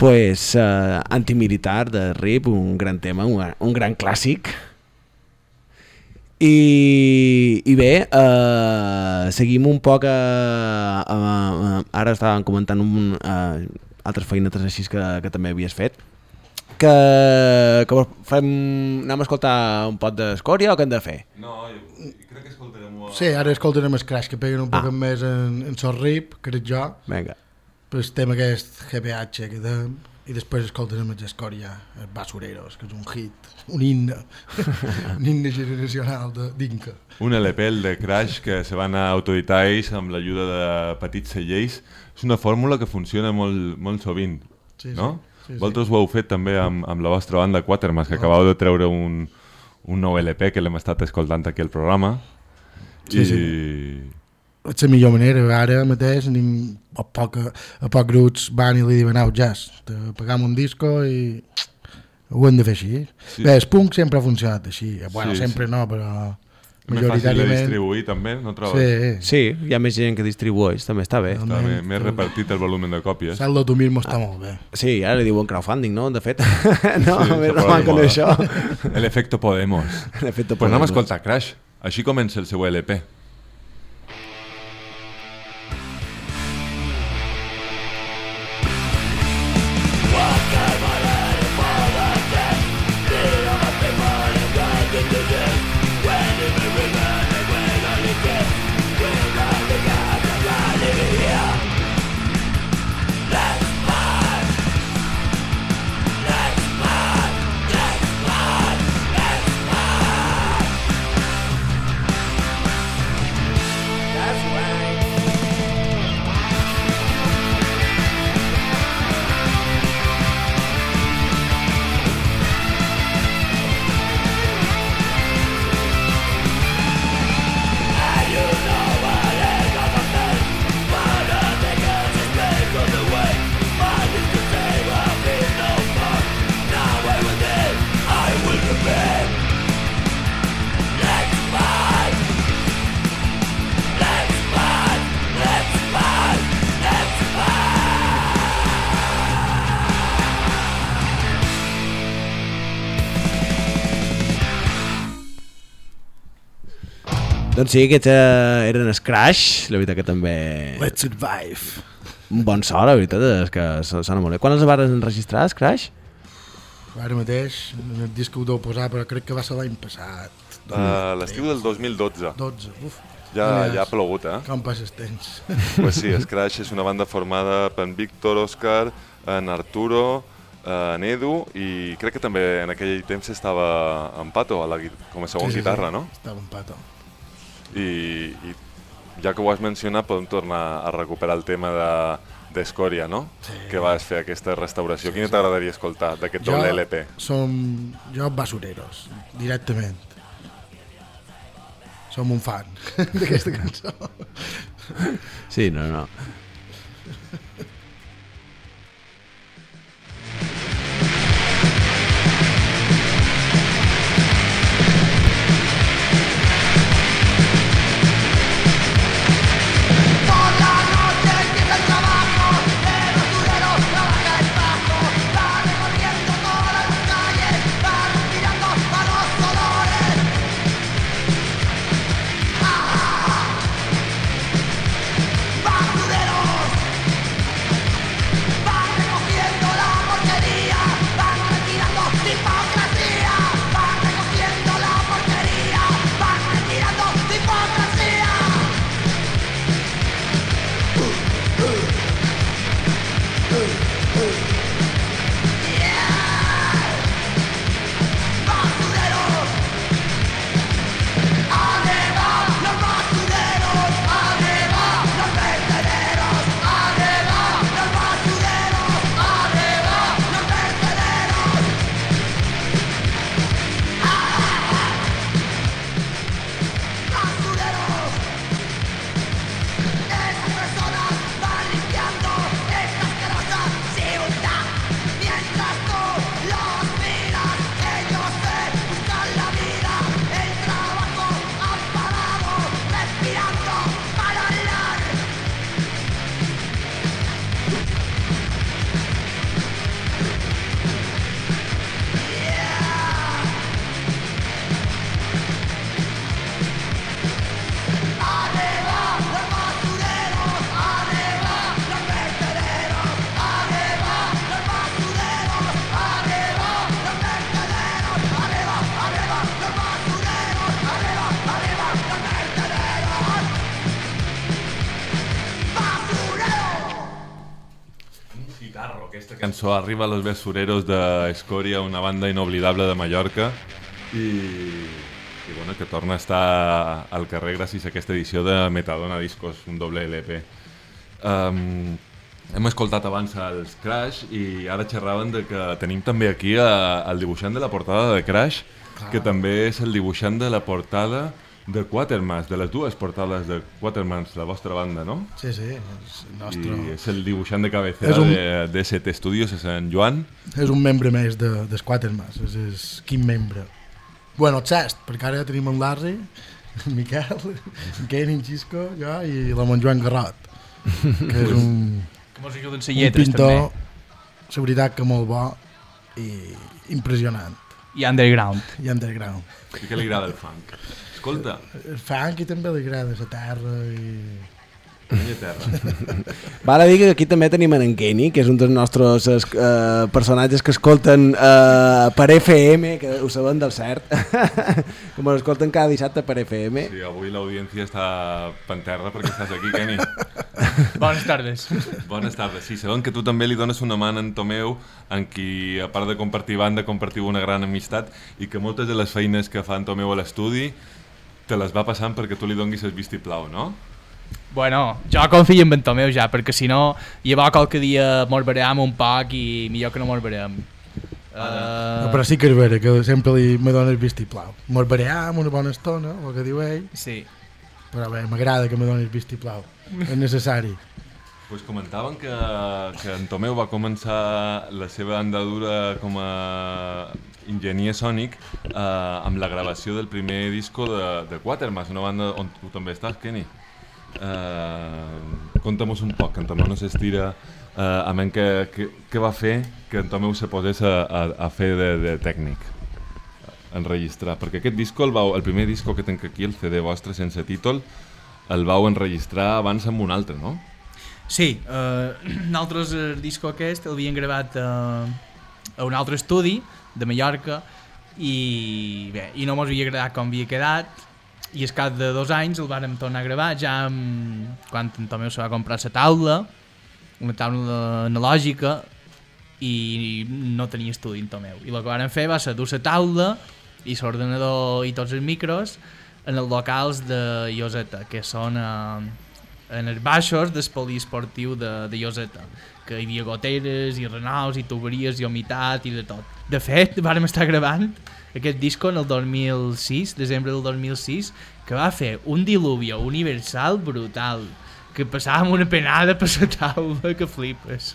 [SPEAKER 3] pues, uh, antimilitar de RIP, un gran tema, un, un gran clàssic. I, i bé, uh, seguim un poc a, a, a, ara estàvem comentant un, uh, altres feinetes així que, que també havies fet que, que fem, anem a escoltar un pot d'escòria o què hem de fer?
[SPEAKER 1] No, jo crec que escoltarem...
[SPEAKER 6] Sí, ara escoltarem el Crash, que peguen un
[SPEAKER 3] Ah.
[SPEAKER 6] poc més en, en so rip, crec jo.
[SPEAKER 3] Vinga.
[SPEAKER 6] Però el tema aquest GBH que de, i després escoltarem el Escòria, els Basureros, que és un hit, un himne, un himne generacional de d'Inca.
[SPEAKER 1] Un LP, el de Crash, que se van a autoeditar ells amb l'ajuda de petits cellers. És una fórmula que funciona molt, molt sovint,
[SPEAKER 6] Sí, sí.
[SPEAKER 1] no?
[SPEAKER 6] Sí, sí.
[SPEAKER 1] Vosaltres ho heu fet també amb, amb la vostra banda Quatermass, que acabeu de treure un, un nou LP que l'hem estat escoltant aquí al programa.
[SPEAKER 6] Sí,
[SPEAKER 1] I...
[SPEAKER 6] sí. És la millor manera, ara mateix anem a poc, a poc grups van i li diuen au jazz, te pagam un disco i ho hem de fer així.
[SPEAKER 1] Sí.
[SPEAKER 6] Bé, el punk sempre ha funcionat així, bueno,
[SPEAKER 1] Sí,
[SPEAKER 6] sempre
[SPEAKER 1] sí.
[SPEAKER 6] no, però
[SPEAKER 1] Més fàcil de
[SPEAKER 6] majoritàriament...
[SPEAKER 1] distribuir també, no trobes?
[SPEAKER 6] Sí,
[SPEAKER 3] Sí, hi ha més gent que distribueix, també està bé.
[SPEAKER 1] Està bé, més repartit el volum de còpies.
[SPEAKER 6] Saldo tu mismo està molt bé.
[SPEAKER 3] Sí, ara li diuen crowdfunding, no? De fet, no,
[SPEAKER 1] Sí,
[SPEAKER 3] més roman que això.
[SPEAKER 1] El efecto Podemos.
[SPEAKER 3] L'efecte
[SPEAKER 1] Pues anem a
[SPEAKER 3] Podemos.
[SPEAKER 1] escoltar Crash. Així comença el seu LP.
[SPEAKER 3] Doncs sí, aquests eh, eren els Crash, la veritat que també...
[SPEAKER 6] Let's survive.
[SPEAKER 3] Un bon so, la veritat, és que so- sona molt bé. Quan els van enregistrar, els Crash?
[SPEAKER 6] Ara mateix, en el disc que ho deu posar, però crec que va ser l'any passat.
[SPEAKER 1] Uh, L'estiu del 2012.
[SPEAKER 6] 12, uf.
[SPEAKER 1] Ja,
[SPEAKER 6] Mira,
[SPEAKER 1] ja ha plogut, eh?
[SPEAKER 6] Com passes temps.
[SPEAKER 1] Pues sí, Scratch és una banda formada per en Víctor, Òscar, en Arturo, en Edu i crec que també en aquell temps estava en Pato a la, com a segon
[SPEAKER 6] Sí, sí, sí.
[SPEAKER 1] guitarra, no?
[SPEAKER 6] Estava un pato.
[SPEAKER 1] I, I ja que ho has mencionat podem tornar a recuperar el tema de d'Escòria, no?
[SPEAKER 6] Sí.
[SPEAKER 1] Que vas fer aquesta restauració. Quina t'agradaria escoltar d'aquest doble LP?
[SPEAKER 6] Som jo basureros, directament. Som un fan d'aquesta cançó.
[SPEAKER 3] Sí, no, no.
[SPEAKER 8] Hey.
[SPEAKER 1] Cançó Arriba los Besureros de Escoria, una banda inoblidable de Mallorca i, i bueno, que torna a estar al carrer gràcies a aquesta edició de Metadona Discos, un doble LP. Um, hem escoltat abans els Crash i ara xerraven de que tenim també aquí a, el dibuixant de la portada de Crash, que també és el dibuixant de la portada de Quatermans, de les dues portades de Quatermans, la vostra banda, no?
[SPEAKER 6] Sí, sí, és el nostre...
[SPEAKER 1] I és el dibuixant de cabecera
[SPEAKER 6] un-
[SPEAKER 1] de, de ST Studios, és en Joan.
[SPEAKER 6] És un membre més de, dels Quatermans, és, és quin membre. Bueno, el Cest, perquè ara tenim en Larry, en Miquel, en Ken, en Xisco, jo i la Montjoan Garrot, que és un,
[SPEAKER 9] Que mos ajuden les
[SPEAKER 6] un
[SPEAKER 9] lletres,
[SPEAKER 6] pintor,
[SPEAKER 9] també.
[SPEAKER 6] la veritat que molt bo i impressionant.
[SPEAKER 9] I underground.
[SPEAKER 6] I underground.
[SPEAKER 1] I que li agrada el funk. Escolta,
[SPEAKER 6] El funk i també li agrada la terra i...
[SPEAKER 3] Val a dir que aquí també tenim en Kenny, que és un dels nostres eh, personatges que escolten eh, per FM, que ho sabem del cert, com escolten cada dissabte per FM.
[SPEAKER 1] Sí, avui l'audiència està panterra perquè estàs aquí, Kenny.
[SPEAKER 9] Bones tardes.
[SPEAKER 1] Bones tardes. Sí, sabem que tu també li dones una mà a en Tomeu, en qui, a part de compartir banda, compartiu una gran amistat i que moltes de les feines que fa en Tomeu a l'estudi te les va passant perquè tu li donguis el vistiplau, no?
[SPEAKER 9] Bueno, jo confio en Bentomeu ja, perquè si no, llavors qualque dia mos veurem un poc i millor que no mos veurem. Uh,
[SPEAKER 6] No, però sí que és vera, que sempre li me dona el vistiplau. Mos veurem una bona estona, el que diu ell,
[SPEAKER 9] Sí.
[SPEAKER 6] però bé, m'agrada que me doni el vistiplau. És necessari.
[SPEAKER 1] Pues comentaven que, que en Tomeu va començar la seva andadura com a enginyer sònic eh, amb la gravació del primer disco de, de Quatermass, una banda on tu també estàs, Kenny. Eh, Conta'm-nos un poc, que en Tomeu no s'estira eh, a menys que, que, que va fer que en Tomeu se posés a, a, a fer de, de tècnic enregistrar, perquè aquest disco, el, vau, el primer disco que tenc aquí, el CD vostre sense títol, el vau enregistrar abans amb un altre, no?
[SPEAKER 9] Sí, eh, nosaltres el disco aquest l'havíem gravat eh, a un altre estudi de Mallorca i bé, i no mos havia agradat com havia quedat i al cap de dos anys el vàrem tornar a gravar ja amb, quan en Tomeu se va comprar la taula una taula analògica i no tenia estudi en Tomeu. I el que vàrem fer va ser dur la taula i l'ordenador i tots els micros en els locals de Ioseta que són eh, en els baixos del poliesportiu de, de Ioseta que hi havia goteres i renaus i tuberies i humitat i de tot. De fet, vàrem estar gravant aquest disco en el 2006, desembre del 2006, que va fer un diluvio universal brutal, que passàvem una penada per la taula que flipes.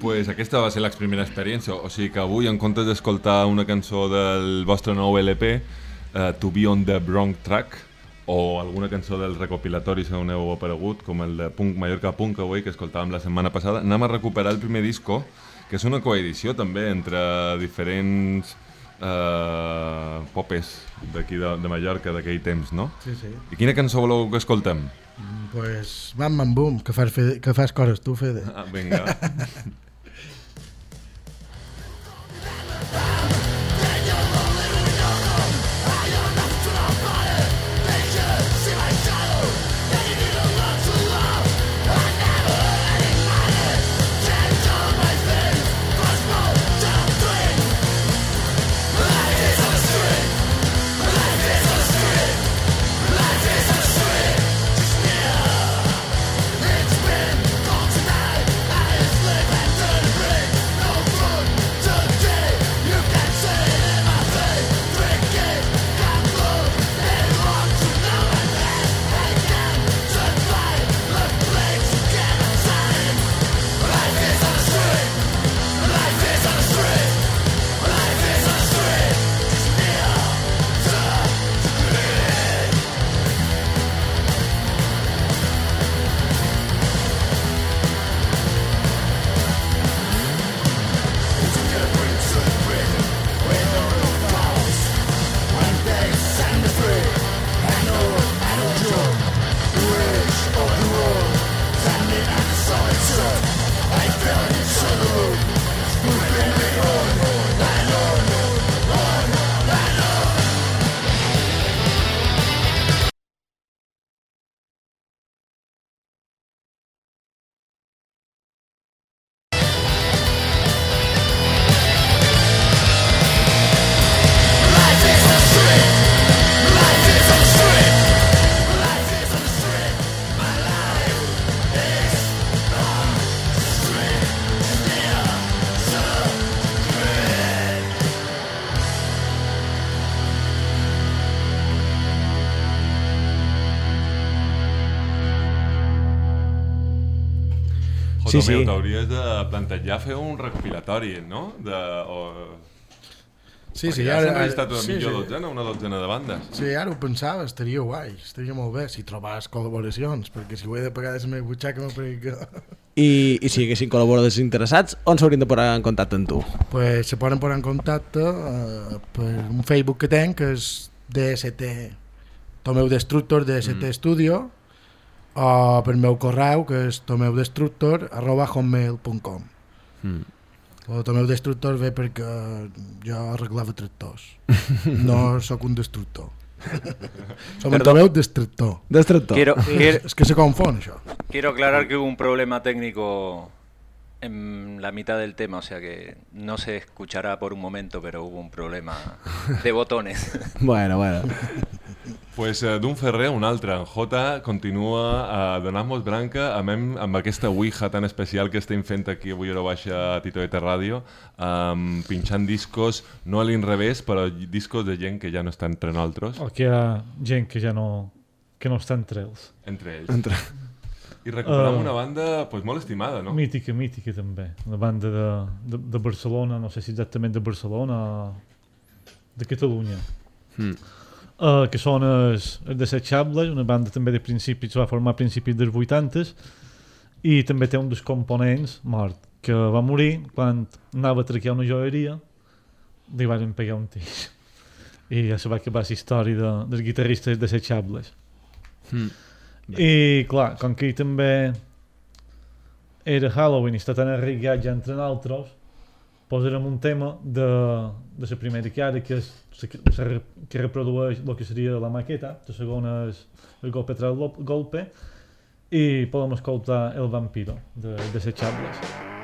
[SPEAKER 1] Pues aquesta va ser la primera experiència, o sigui que avui en comptes d'escoltar una cançó del vostre nou LP, uh, To Be On The Wrong Track, o alguna cançó dels recopilatoris on heu aparegut, com el de Punk Mallorca Punk Away, que escoltàvem la setmana passada, anem a recuperar el primer disco, que és una coedició també entre diferents uh, popes d'aquí de, de Mallorca d'aquell temps, no?
[SPEAKER 6] Sí, sí.
[SPEAKER 1] I quina cançó voleu que escoltem?
[SPEAKER 6] Mm, Pues, mam, mam, bum, que fas, fe, que fas coses tu, Fede.
[SPEAKER 1] Ah, vinga.
[SPEAKER 3] Sí,
[SPEAKER 1] sí,
[SPEAKER 3] sí.
[SPEAKER 1] t'hauries de plantejar fer un recopilatori, no? De, o...
[SPEAKER 6] Sí,
[SPEAKER 1] Perquè
[SPEAKER 6] sí,
[SPEAKER 1] ja
[SPEAKER 6] ara-
[SPEAKER 1] s'han registrat una
[SPEAKER 6] sí,
[SPEAKER 1] millor
[SPEAKER 6] sí.
[SPEAKER 1] dotzena, una dotzena de bandes.
[SPEAKER 6] Sí, ara ho pensava, estaria guai, estaria molt bé si trobàs col·laboracions, perquè si ho he de pagar de la meva butxaca no crec que...
[SPEAKER 3] I, I si haguessin col·laboradors interessats, on s'haurien de posar en contacte amb tu?
[SPEAKER 6] pues se poden posar en contacte eh, per un Facebook que tenc, que és DST, Tomeu Destructor, DST
[SPEAKER 1] Mm.
[SPEAKER 6] Studio, o per meu correu, que és tomeudestructor, arroba hotmail.com.
[SPEAKER 3] Mm.
[SPEAKER 6] El Tomeu Destructor ve perquè jo arreglava tractors. No sóc un destructor. Som el
[SPEAKER 10] Perdó.
[SPEAKER 6] Tomeu Destructor.
[SPEAKER 3] Destructor.
[SPEAKER 10] Quiero,
[SPEAKER 6] és que se confon, això.
[SPEAKER 10] quiero aclarar que hubo un problema técnico en la mitad del tema, o sea que no se escuchará por un momento, pero hubo un problema de botones.
[SPEAKER 3] Bueno, bueno.
[SPEAKER 1] Pues, eh, d'un ferrer a un altre. En Jota continua a donar-nos branca amb, em- amb aquesta ouija tan especial que estem fent aquí avui a la baixa a Titoeta Ràdio, um, pinxant discos, no a l'inrevés, però discos de gent que ja no està entre nosaltres,
[SPEAKER 4] O que hi ha gent que ja no, que no està entre ells.
[SPEAKER 1] entre ells.
[SPEAKER 3] Entre...
[SPEAKER 1] I recuperam
[SPEAKER 4] Uh,
[SPEAKER 1] una banda pues, molt estimada, no?
[SPEAKER 4] Mítica, mítica també. Una banda de, de, de Barcelona, no sé si exactament de Barcelona o de Catalunya.
[SPEAKER 3] Mm.
[SPEAKER 4] Uh, que són els, els Desechables, una banda també de principis, va formar a principis dels 80s i també té un dels components mort, que va morir quan anava a traquear una joieria li van pegar un tix i ja se va acabar la història de, dels guitarristes Desechables
[SPEAKER 3] Mm.
[SPEAKER 4] i clar, com que també era Halloween i està tan arraigat ja entre nosaltres posarem un tema de, de la primera que ara que, és, la que, reprodueix el que seria la maqueta la segona és el golpe tras golpe i podem escoltar El Vampiro de Desechables
[SPEAKER 7] Mira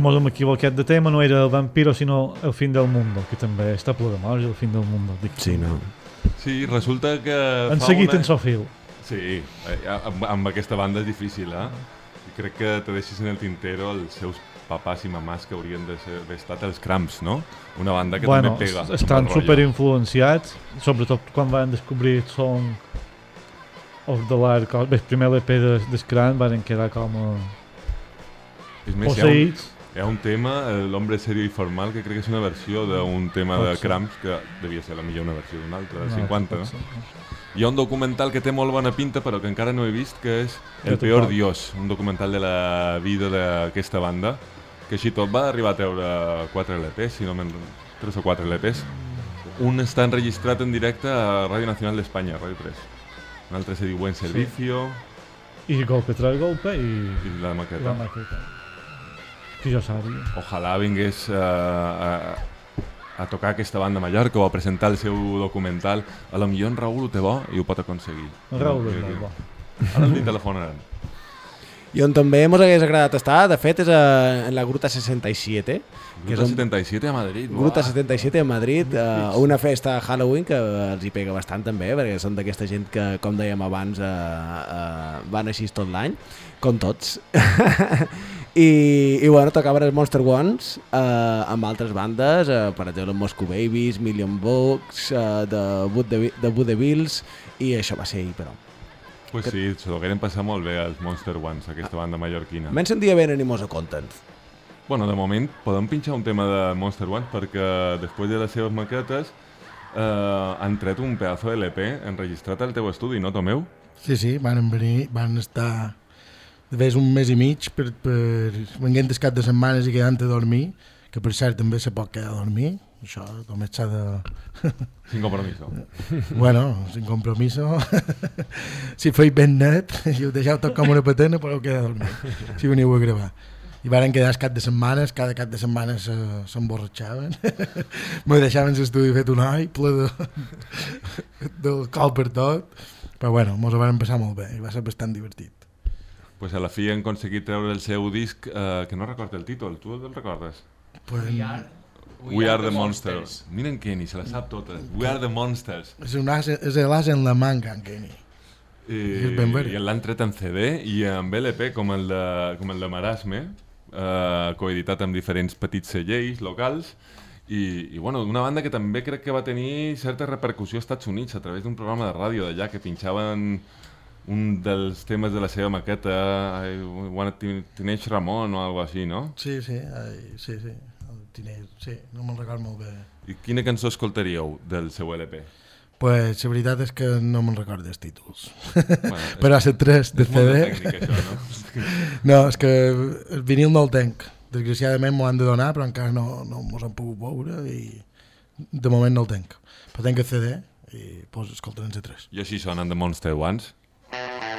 [SPEAKER 7] que
[SPEAKER 4] mos hem equivocat de tema, no era el vampiro, sinó el fin del mundo, que també està ple de morts, el fin del mundo. Dic,
[SPEAKER 3] Sí, no.
[SPEAKER 1] Sí, resulta que...
[SPEAKER 4] Han
[SPEAKER 1] fa
[SPEAKER 4] seguit
[SPEAKER 1] una-
[SPEAKER 4] en Sofil.
[SPEAKER 1] Sí, eh, amb, amb aquesta banda és difícil, eh? I crec que te deixis en el tintero els seus papàs i mamàs que haurien de ser- d'haver estat els Cramps, no? Una banda que
[SPEAKER 4] bueno,
[SPEAKER 1] també pega.
[SPEAKER 4] estan super influenciats, sobretot quan van descobrir el Song of the Lark. El primer LP de, de Scran van quedar com a
[SPEAKER 1] És més, hi ha un,
[SPEAKER 4] posseïts.
[SPEAKER 1] Hi ha un tema, l'Hombre Serio i Formal, que crec que és una versió d'un tema
[SPEAKER 4] Pot
[SPEAKER 1] de. Cramps, que devia ser la millor una versió d'un altre, de
[SPEAKER 4] No,
[SPEAKER 1] 50,
[SPEAKER 4] pot
[SPEAKER 1] no?
[SPEAKER 4] ser.
[SPEAKER 1] Hi ha un documental que té molt bona pinta, però que encara no he vist, que és El peor. Dios, un documental de la vida d'aquesta banda, que així tot va arribar a treure 4 LPs, si no me'n tres o quatre LPs. Un està enregistrat en directe a Ràdio Nacional d'Espanya, Ràdio 3. Un altre se diu Buen Servicio
[SPEAKER 4] I Golpe tras Golpe i,
[SPEAKER 1] i la maqueta.
[SPEAKER 4] la maqueta. Que jo sabia.
[SPEAKER 1] Ojalà vingués eh, a, a tocar aquesta banda a Mallorca o a presentar el seu documental. A lo millor en Raül ho té bo i ho pot aconseguir.
[SPEAKER 4] En Raül és molt
[SPEAKER 1] jo-
[SPEAKER 4] bo.
[SPEAKER 1] Ara li telefonaran.
[SPEAKER 3] I on també ens hagués agradat estar, de fet, és a, en la Gruta 67, que és
[SPEAKER 1] Gruta
[SPEAKER 3] un,
[SPEAKER 1] 77 a Madrid.
[SPEAKER 3] Gruta
[SPEAKER 1] buah.
[SPEAKER 3] 77 a Madrid, eh, una festa a Halloween que els hi pega bastant també, perquè són d'aquesta gent que, com dèiem abans, eh, eh, van així tot l'any, com tots. I, I bueno, tocaven els Monster Ones eh, amb altres bandes, eh, per exemple Moscow Babies, Million Bucks, eh, de, Wood de, de Voodevilles, i això va ser ahir, però.
[SPEAKER 1] Pues sí, s'ho degueren passar molt bé els Monster Ones, aquesta banda mallorquina.
[SPEAKER 3] Menys un dia ben animosa content.
[SPEAKER 1] Bueno, de moment podem pinxar un tema de Monster One perquè després de les seves maquetes eh, han tret un pedazo de LP enregistrat al teu estudi, no, Tomeu?
[SPEAKER 6] Sí, sí, van venir, van estar de vegades un mes i mig per, per venint el cap de setmanes i quedant a dormir, que per cert també se pot quedar a dormir, això només s'ha de...
[SPEAKER 1] Sin compromiso.
[SPEAKER 6] bueno, sin compromiso. si feis ben net i ho deixeu tot com una patena, podeu quedar a dormir, si veniu a gravar. I varen quedar cap de setmanes, cada cap de setmanes se- s'emborratxaven. Me deixaven l'estudi fet un oi, ple de, d'alcohol per tot. Però bueno, mos ho van passar molt bé i va ser bastant divertit.
[SPEAKER 1] Pues a la fi han aconseguit treure el seu disc, eh, que no recordo el títol, tu el recordes?
[SPEAKER 6] Pues,
[SPEAKER 1] We, are, the Monsters. Miren Kenny, se la sap tota. We are the Monsters.
[SPEAKER 6] és, un as, és l'as en la manga, en Kenny.
[SPEAKER 1] I,
[SPEAKER 6] ben ver.
[SPEAKER 1] i l'han tret en CD i en LP, com el de, com el de Marasme, eh, coeditat amb diferents petits cellers locals, i, i bueno, una banda que també crec que va tenir certa repercussió als Estats Units a través d'un programa de ràdio d'allà que pinxaven un dels temes de la seva maqueta I want a Teen- Teenage Ramon o algo així, no?
[SPEAKER 6] Sí, sí, ai, sí, sí. El tiner, sí, no me'n record molt bé.
[SPEAKER 1] I quina cançó escoltaríeu del seu LP?
[SPEAKER 6] Pues la veritat és que no me'n recordo els títols.
[SPEAKER 1] Bueno,
[SPEAKER 6] Però a ser tres de CD...
[SPEAKER 1] de tècnica, això, no?
[SPEAKER 6] no, és que el vinil no el tenc. Desgraciadament m'ho han de donar, però encara no, no mos han pogut veure i de moment no el tenc. Però tenc el CD i pues, escoltarem els tres.
[SPEAKER 1] I així sonen The Monster Ones.
[SPEAKER 7] Thank
[SPEAKER 3] you.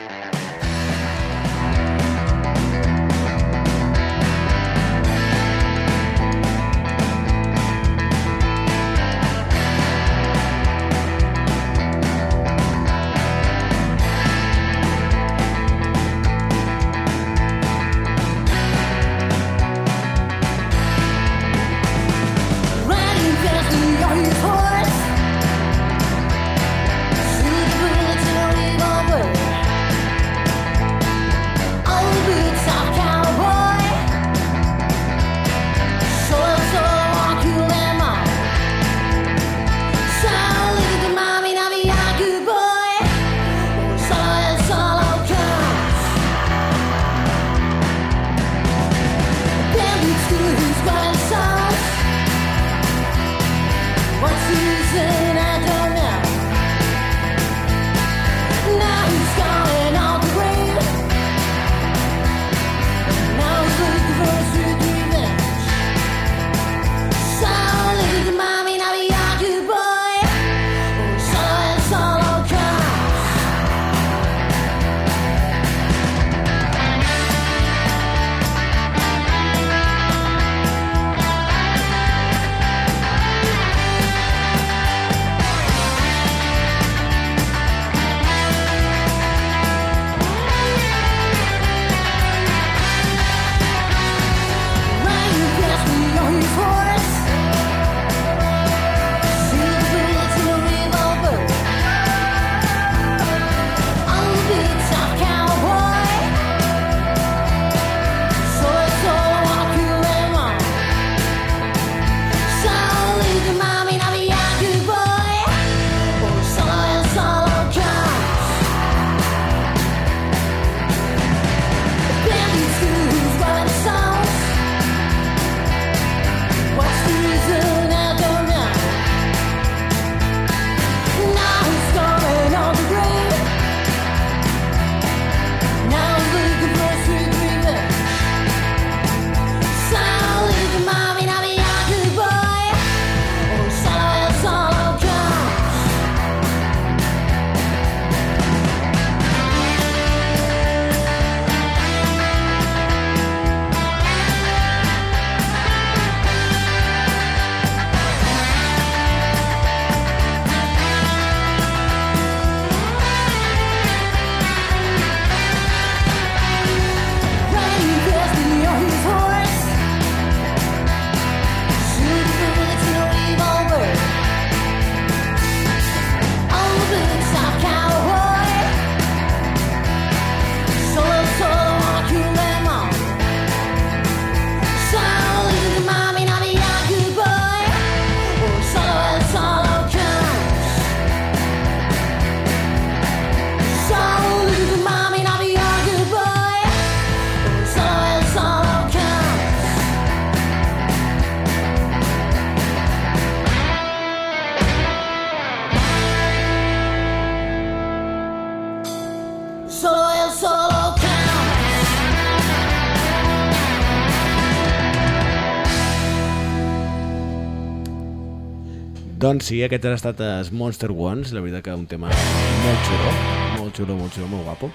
[SPEAKER 3] Sí, aquest ha estat els Monster Ones, la veritat que un tema molt xulo, molt xulo, molt xulo, molt guapo.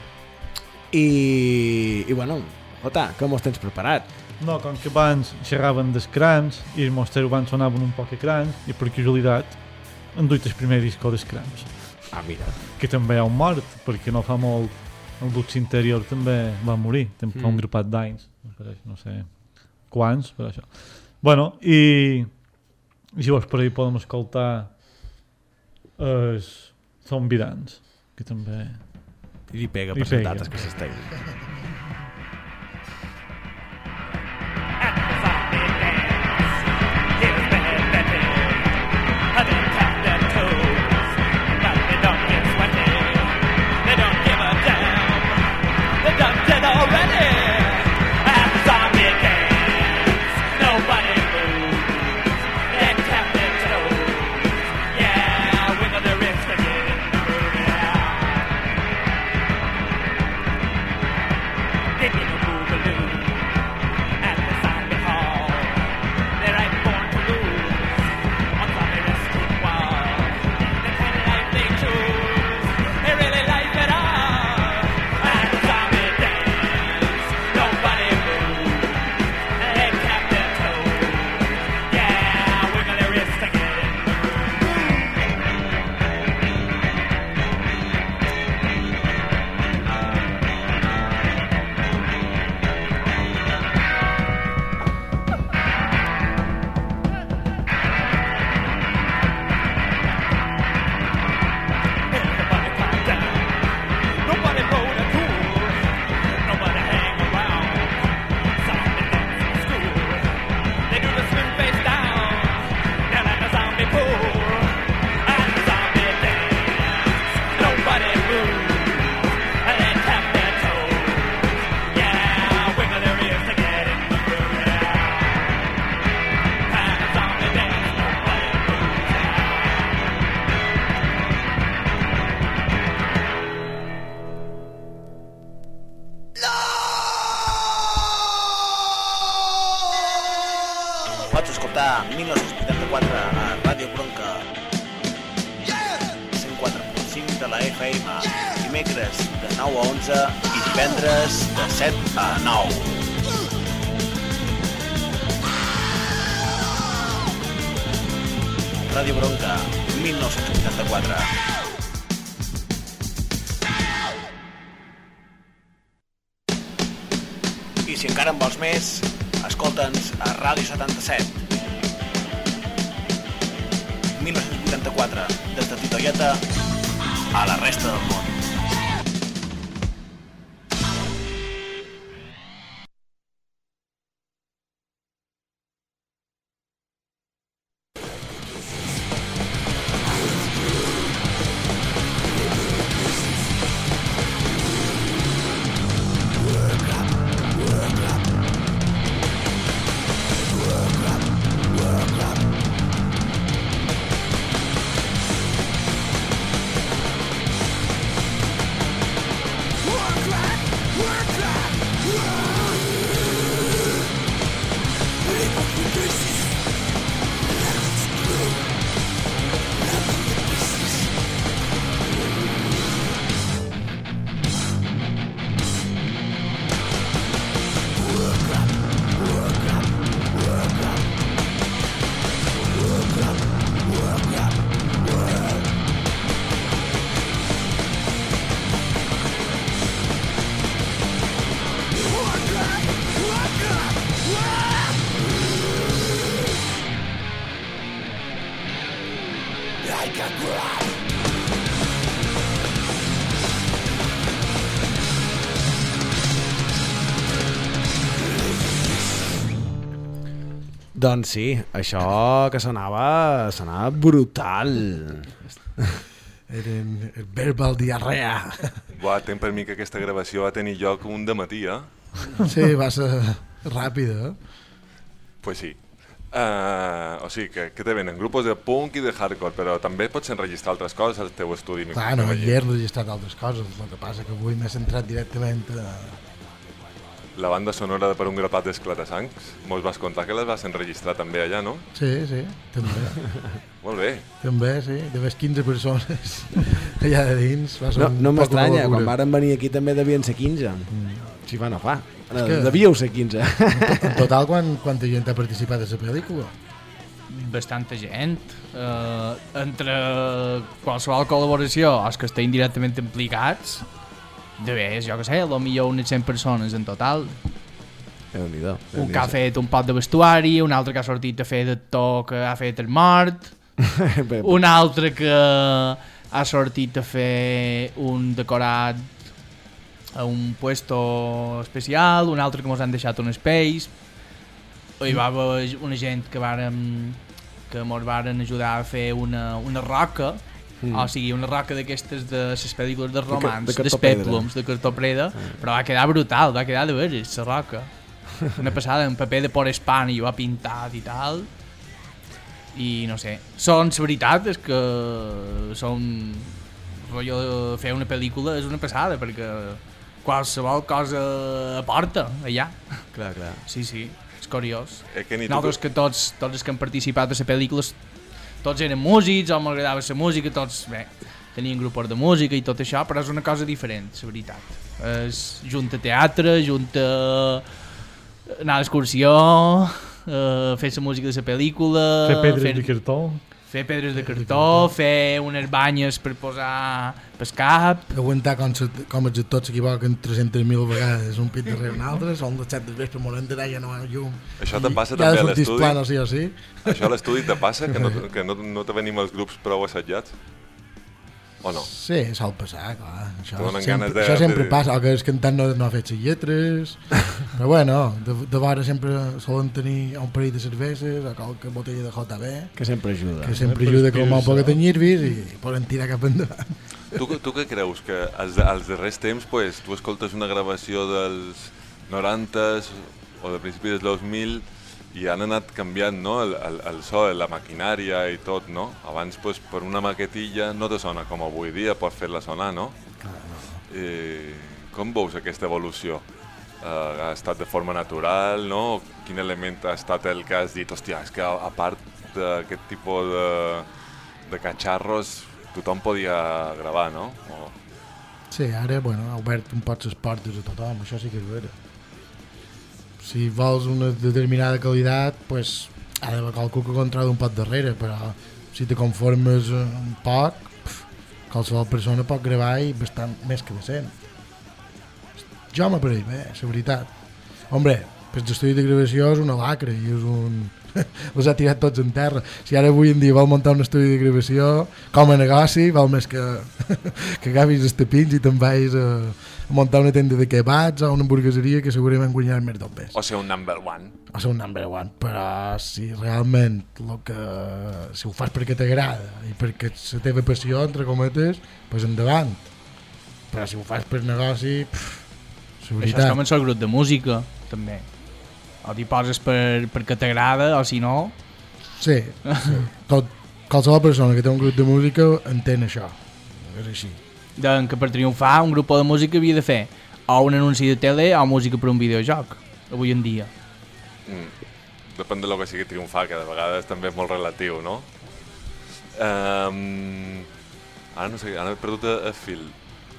[SPEAKER 3] I, i bueno, Jota, com ho tens preparat?
[SPEAKER 4] No, com que abans xerraven dels crans i els Monster One sonaven un poc a crans i per casualitat han duit el primer disco dels crans.
[SPEAKER 3] Ah, mira.
[SPEAKER 4] Que també ha un mort, perquè no fa molt el Dux Interior també va morir, també fa un
[SPEAKER 3] Mm.
[SPEAKER 4] grapat d'anys, no sé- no sé quants, però això. Bueno, i, llavors per ahí podem escoltar els Zombie Dance, que també...
[SPEAKER 3] I li pega per
[SPEAKER 4] pega.
[SPEAKER 3] dates que.
[SPEAKER 11] Pots
[SPEAKER 3] Doncs sí, això que sonava, sonava brutal.
[SPEAKER 6] Eren el verbal diarrea.
[SPEAKER 1] Buah, tem per mi que aquesta gravació va tenir lloc un de matí, eh?
[SPEAKER 6] Sí, va ser ràpida. eh?
[SPEAKER 1] Pues sí. Uh, o sigui, que, que te venen grupos de punk i de hardcore, però també pots enregistrar altres coses al teu estudi.
[SPEAKER 6] Clar, no, hi he registrat altres coses, el que passa que avui m'he centrat directament a...
[SPEAKER 1] La banda sonora de Per un grapat d'esclatasancs, mos vas contar que les vas enregistrar també allà, no?
[SPEAKER 6] Sí, sí, també.
[SPEAKER 1] Molt bé.
[SPEAKER 6] també, sí, de més 15 persones allà de dins. Va ser
[SPEAKER 3] No, no m'estranya, quan varen venir aquí també devien ser 15. Si fa, no fa.
[SPEAKER 6] És
[SPEAKER 3] Eh,
[SPEAKER 6] que-
[SPEAKER 3] Devíeu ser 15.
[SPEAKER 6] En total, quan, quanta gent ha participat a la pel·lícula?
[SPEAKER 9] bastanta gent eh, entre qualsevol col·laboració els que estan directament implicats de bé, jo que sé, millor unes 100 persones en total.
[SPEAKER 3] Déu-n'hi-do.
[SPEAKER 9] un que ha fet un pot de vestuari un altre que ha sortit a fer d'actor que ha fet el mort un altre que ha sortit a fer un decorat a un puesto especial, un altre que mos han deixat un space. Hi va haver una gent que varen que mos varen ajudar a fer una, una roca
[SPEAKER 3] Mm.
[SPEAKER 9] o sigui, una roca d'aquestes de les pel·lícules de
[SPEAKER 3] ca-
[SPEAKER 9] romans,
[SPEAKER 3] de
[SPEAKER 9] de de cartopreda, però va quedar brutal, va quedar de veres, la roca. Una passada, en paper de por espant i ho ha pintat i tal. I no sé, són, la veritat és que són... Rotllo de fer una pel·lícula és una passada, perquè qualsevol cosa aporta allà.
[SPEAKER 3] Clar, clar.
[SPEAKER 9] Sí, sí, és curiós.
[SPEAKER 1] Eh, que ni tu-
[SPEAKER 9] Nosaltres que tots, tots els que han participat a la pel·lícula tots eren músics, o m'agradava la música, tots, bé, tenien grupos de música i tot això, però és una cosa diferent, la veritat. És junta teatre, junta anar d'excursió, eh, fer la música de la pel·lícula...
[SPEAKER 4] Fer pedres de cartó.
[SPEAKER 9] Fer pedres de cartó, fer unes banyes per posar pel cap...
[SPEAKER 6] Aguantar com, se, com els actors s'equivoquen 300.000 vegades un pit darrere un altre, són les 7 del vespre, morant de ja no hi ha llum.
[SPEAKER 1] Això te passa
[SPEAKER 6] i ha de
[SPEAKER 1] també a
[SPEAKER 6] sortir
[SPEAKER 1] l'estudi?
[SPEAKER 6] sí o sí.
[SPEAKER 1] Això a l'estudi te passa, que no, que no, no te venim els grups prou assajats? O no?
[SPEAKER 6] Sí, sol passar, clar. Això sempre,
[SPEAKER 1] de-
[SPEAKER 6] això sempre
[SPEAKER 1] de-
[SPEAKER 6] passa, o que el cantant no, no ha fet les lletres, però bueno, de, de vora sempre solen tenir un parell de cerveses o qualque botella de JB,
[SPEAKER 3] Que sempre ajuda.
[SPEAKER 6] que sempre
[SPEAKER 4] Per
[SPEAKER 6] ajuda com un poc de nervis i poden tirar cap endavant.
[SPEAKER 1] Tu, tu què creus? Que als, als darrers temps pues, tu escoltes una gravació dels 90s o de principis dels 2000 i han anat canviant no? el, el, el so, la maquinària i tot, no? Abans pues, per una maquetilla no te sona com avui dia, pots fer-la sonar, no? Eh, com veus aquesta evolució? Uh, ha estat de forma natural, no? Quin element ha estat el que has dit, hòstia, és que a, a part d'aquest tipus de, de catxarros tothom podia gravar, no? O...
[SPEAKER 6] Sí, ara, bueno, ha obert un poc les portes a tothom, això sí que és vera. Si vols una determinada qualitat, pues, ha d'haver qualcú que controla un poc darrere, però si te conformes un poc, pf, qualsevol persona pot gravar i bastant més que decent. Jo m'apareix bé, la veritat. Hombre, pues l'estudi de gravació és una lacra i és un... els ha tirat tots en terra. Si ara avui en dia vol muntar un estudi de gravació, com a negoci, val més que, que agafis els tapins i te'n vagis a, a muntar una tenda de kebabs o una hamburgueseria que segurament guanyarà més del pes.
[SPEAKER 1] o ser un number one.
[SPEAKER 6] O ser un number one, però si realment lo que, si ho fas perquè t'agrada i perquè és la teva passió, entre cometes, pues endavant. Però si ho fas per negoci, pff,
[SPEAKER 9] Això és com en el grup de música, també. O t'hi poses per, perquè t'agrada, o si no...
[SPEAKER 6] Sí, sí. Tot, qualsevol persona que té un grup de música entén això. És així.
[SPEAKER 9] Deien que per triomfar un grup de música havia de fer o un anunci de tele o música per un videojoc, avui en dia.
[SPEAKER 1] Mm. Depèn de lo que sigui triomfar, que de vegades també és molt relatiu, no? Um, ara no sé, ara he perdut el fil.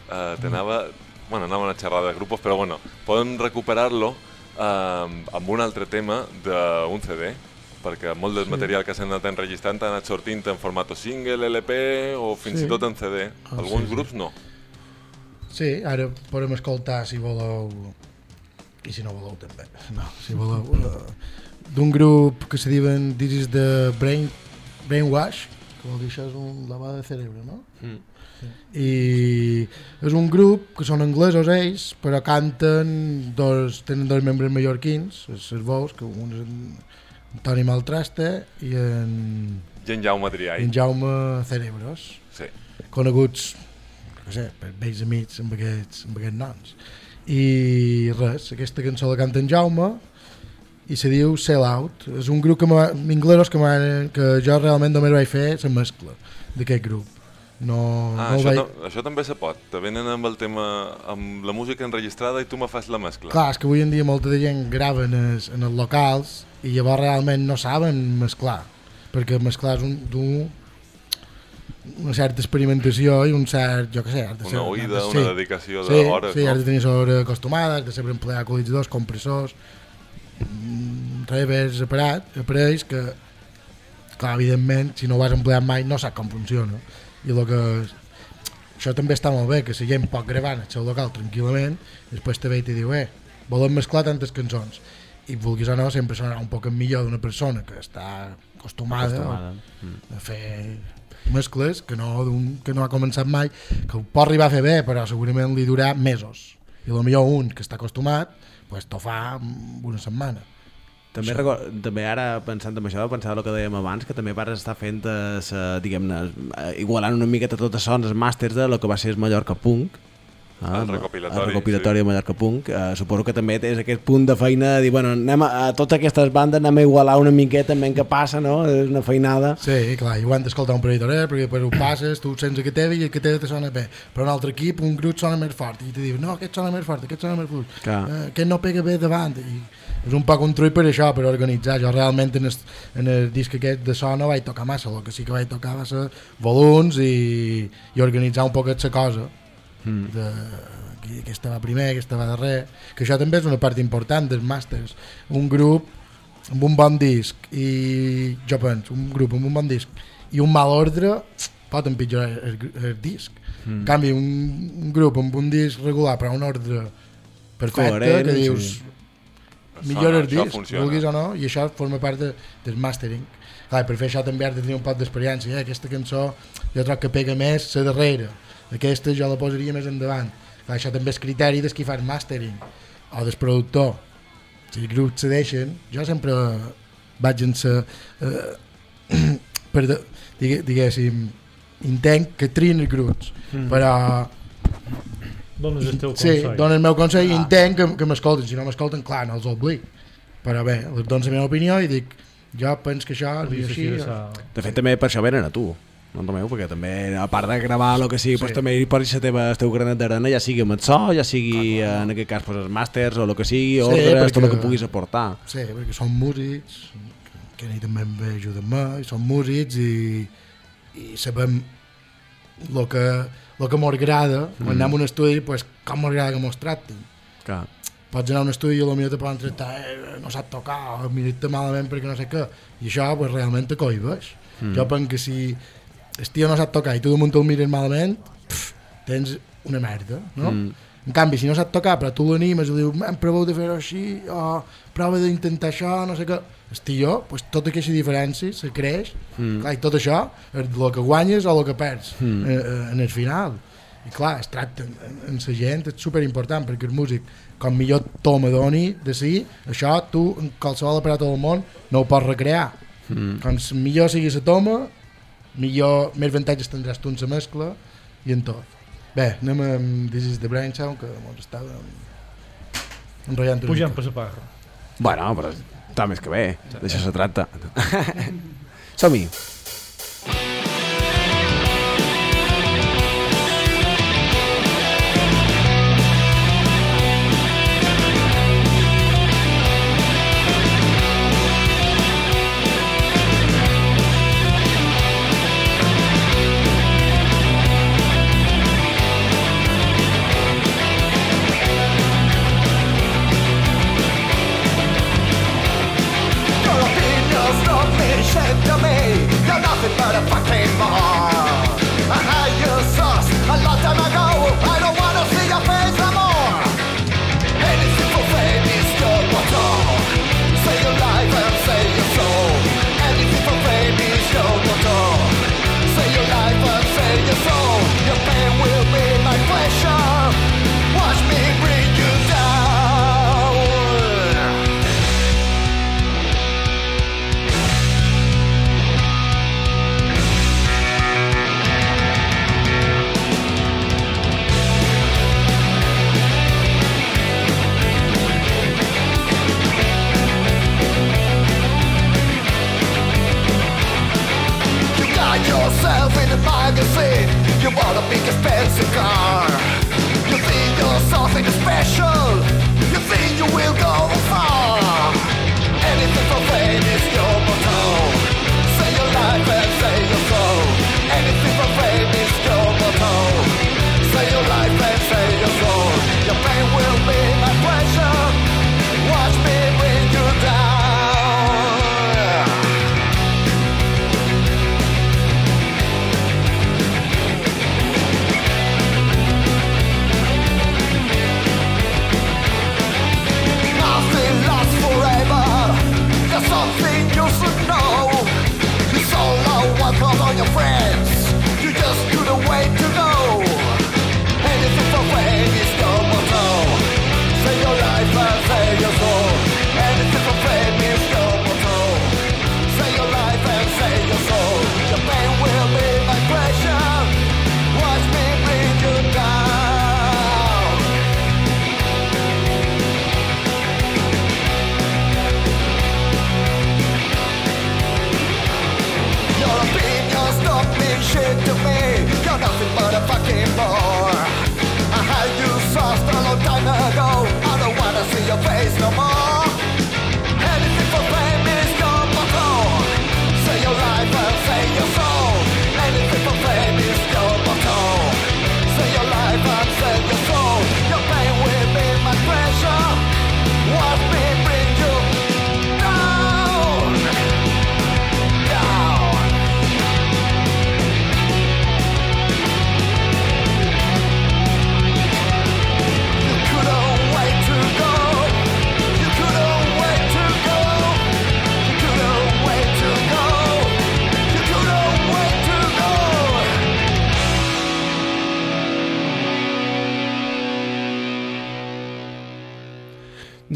[SPEAKER 1] Uh, T'anava... Bueno, anava una xerrada de grupos, però bueno, podem recuperar-lo um, amb un altre tema d'un CD, perquè molt del
[SPEAKER 6] Sí.
[SPEAKER 1] material que s'ha anat enregistrant ha anat sortint en format single, LP o fins
[SPEAKER 6] Sí.
[SPEAKER 1] i tot en CD.
[SPEAKER 6] Ah,
[SPEAKER 1] Alguns
[SPEAKER 6] sí, sí.
[SPEAKER 1] grups no.
[SPEAKER 6] Sí, ara podem escoltar si voleu i si no voleu també. No, si voleu uh, d'un grup que se diuen This is the Brain Brainwash, que vol dir això és un lavada de cerebre, no?
[SPEAKER 3] Mm.
[SPEAKER 6] I és un grup que són anglesos ells, però canten dos, tenen dos membres mallorquins, els servous, que un és en Toni Maltraste i en,
[SPEAKER 1] I en Jaume Triai.
[SPEAKER 6] en Jaume Cerebros
[SPEAKER 1] Sí.
[SPEAKER 6] coneguts no sé, per vells amics amb aquests, amb aquests noms i res, aquesta cançó la canta en Jaume i se diu Sell Out. És un grup que inglesos que, que jo realment només vaig fer la mescla d'aquest grup. No,
[SPEAKER 1] Ah,
[SPEAKER 6] no
[SPEAKER 1] això,
[SPEAKER 6] vaig...
[SPEAKER 1] ta- això també se pot. Te venen amb el tema, amb la música enregistrada i tu me fas la mescla.
[SPEAKER 6] Clar, és que avui en dia molta de gent grava en els, en els locals i llavors realment no saben mesclar, perquè mesclar és un, d'un una certa experimentació i un cert, jo què sé... has de
[SPEAKER 1] Una
[SPEAKER 6] ser-
[SPEAKER 1] oïda,
[SPEAKER 6] has
[SPEAKER 1] una
[SPEAKER 6] sí,
[SPEAKER 1] dedicació
[SPEAKER 6] sí,
[SPEAKER 1] d'hores,
[SPEAKER 6] Sí,
[SPEAKER 1] no?
[SPEAKER 6] has de tenir l'hora acostumada, has de saber emplear equalitzadors, compressors, mm, reverbs, aparat, aparells que, clar, evidentment, si no ho has empleat mai no saps com funciona. I el que això també està molt bé, que la gent pot gravar en el seu local tranquil·lament, després te ve i te diu, eh, volem mesclar tantes cançons. I vulguis o no, sempre sonarà un poc millor d'una persona que està acostumada,
[SPEAKER 3] Acostumada.
[SPEAKER 6] acostumada. a fer mescles que no, que no ha començat mai, que ho pot arribar a fer bé, però segurament li durà mesos. I potser un que està acostumat, pues, t'ho fa una setmana.
[SPEAKER 3] També, record, també ara pensant en això, pensava el que dèiem abans, que també pares estar fent, eh, sa, diguem-ne, eh, igualant una miqueta tot això, els màsters de lo que va ser el Mallorca Punk, Ah,
[SPEAKER 1] El recopilatori,
[SPEAKER 3] el recopilatori sí. de Mallorca Punk. Eh, suposo que també tens aquest punt de feina de dir, bueno, anem a, a totes aquestes bandes anem a igualar una miqueta en què passa no? és una feinada.
[SPEAKER 6] Sí, clar, i ho han d'escoltar un parell d'hores perquè després ho passes, tu sents que teva i el que teva te sona bé, però un altre equip un grup sona més fort i te diu, no, aquest sona més fort, aquest sona més
[SPEAKER 3] Clar.
[SPEAKER 6] eh, aquest no pega bé davant i és un poc un trull per això, per organitzar. Jo realment en el, en el disc aquest de so no vaig tocar massa, el que sí que vaig tocar va ser volums i, i organitzar un poquet la cosa
[SPEAKER 3] mm.
[SPEAKER 6] de, que aquesta va primer, aquesta va darrer, que això també és una part important dels màsters. Un grup amb un bon disc i jo penso, un grup amb un bon disc i un mal ordre pot empitjorar el, el disc.
[SPEAKER 3] Mm.
[SPEAKER 6] En canvi, un, un grup amb un disc regular però un ordre perfecte,
[SPEAKER 3] Coherent,
[SPEAKER 6] que dius
[SPEAKER 3] sí.
[SPEAKER 6] millora el disc,
[SPEAKER 1] funciona.
[SPEAKER 6] vulguis o no, i això forma part de, del mastering. Clar, per fer això també has de tenir un poc d'experiència. Eh? Aquesta cançó jo trobo que pega més la darrera. Aquesta jo la posaria més endavant. Clar, això també és criteri des qui fa el mastering o del productor. Si els grups cedeixen, jo sempre vaig en sa, eh, per de, digue, diguéssim, intent que trin els grups,
[SPEAKER 4] Mm.
[SPEAKER 6] però
[SPEAKER 4] Dones el teu
[SPEAKER 6] Sí,
[SPEAKER 4] consell.
[SPEAKER 6] dono el meu consell i intent que, que m'escolten. Si no m'escolten, clar, no els oblic. Però bé, els dono la meva opinió i dic, jo penso que això és així.
[SPEAKER 3] de fet també per això venen a tu no Tomeu, perquè també a part de gravar el que sigui,
[SPEAKER 6] Sí.
[SPEAKER 3] pues, també hi posis la teva, el teu granet d'arena, ja sigui amb el so, ja sigui eh, en aquest cas pues, els màsters o el que sigui, ordres, tot el que puguis aportar.
[SPEAKER 6] Sí, perquè són músics, que mi també em ve ajudar-me, i són músics i, i sabem el que, lo que m'agrada, quan
[SPEAKER 3] Mm.
[SPEAKER 6] anem a un estudi, pues, com m'agrada que mos tractin.
[SPEAKER 3] Clar.
[SPEAKER 6] Pots anar a un estudi i potser te poden tractar, eh, no sap tocar, o mirar-te malament perquè no sé què, i això pues, realment te cohibeix.
[SPEAKER 3] Mm.
[SPEAKER 6] Jo penso que si el tio no sap tocar i tu damunt el mires malament, pff, tens una merda, no?
[SPEAKER 3] Mm.
[SPEAKER 6] En canvi, si no sap tocar, però tu l'animes i dius, "Man, proveu de fer-ho així, o prova d'intentar això, no sé què... El tio, pues, tota aquesta diferència se creix,
[SPEAKER 3] Mm.
[SPEAKER 6] clar, i tot això és el que guanyes o el que perds
[SPEAKER 3] Mm.
[SPEAKER 6] eh, eh, en el final. I clar, es tracta en, la gent, és superimportant, perquè el músic, com millor toma doni de si, això tu, en qualsevol aparat del món, no ho pots recrear.
[SPEAKER 3] Mm.
[SPEAKER 6] Com millor sigui la toma, millor, més avantatges tindràs tu en la mescla i en tot. Bé, anem amb This is the Brain Sound, que ens estàvem enrotllant una
[SPEAKER 4] Pujant per la parra.
[SPEAKER 3] Bueno, però està més que bé, d'això se tracta. Som-hi.
[SPEAKER 8] Your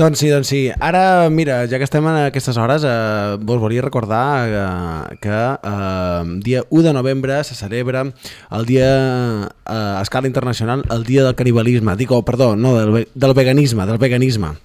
[SPEAKER 3] Doncs sí, doncs sí. Ara, mira, ja que estem en aquestes hores, eh, vos volia recordar eh, que eh, dia 1 de novembre se celebra el dia eh, a escala internacional el dia del canibalisme, dic, oh, perdó, no, del, del veganisme, del veganisme.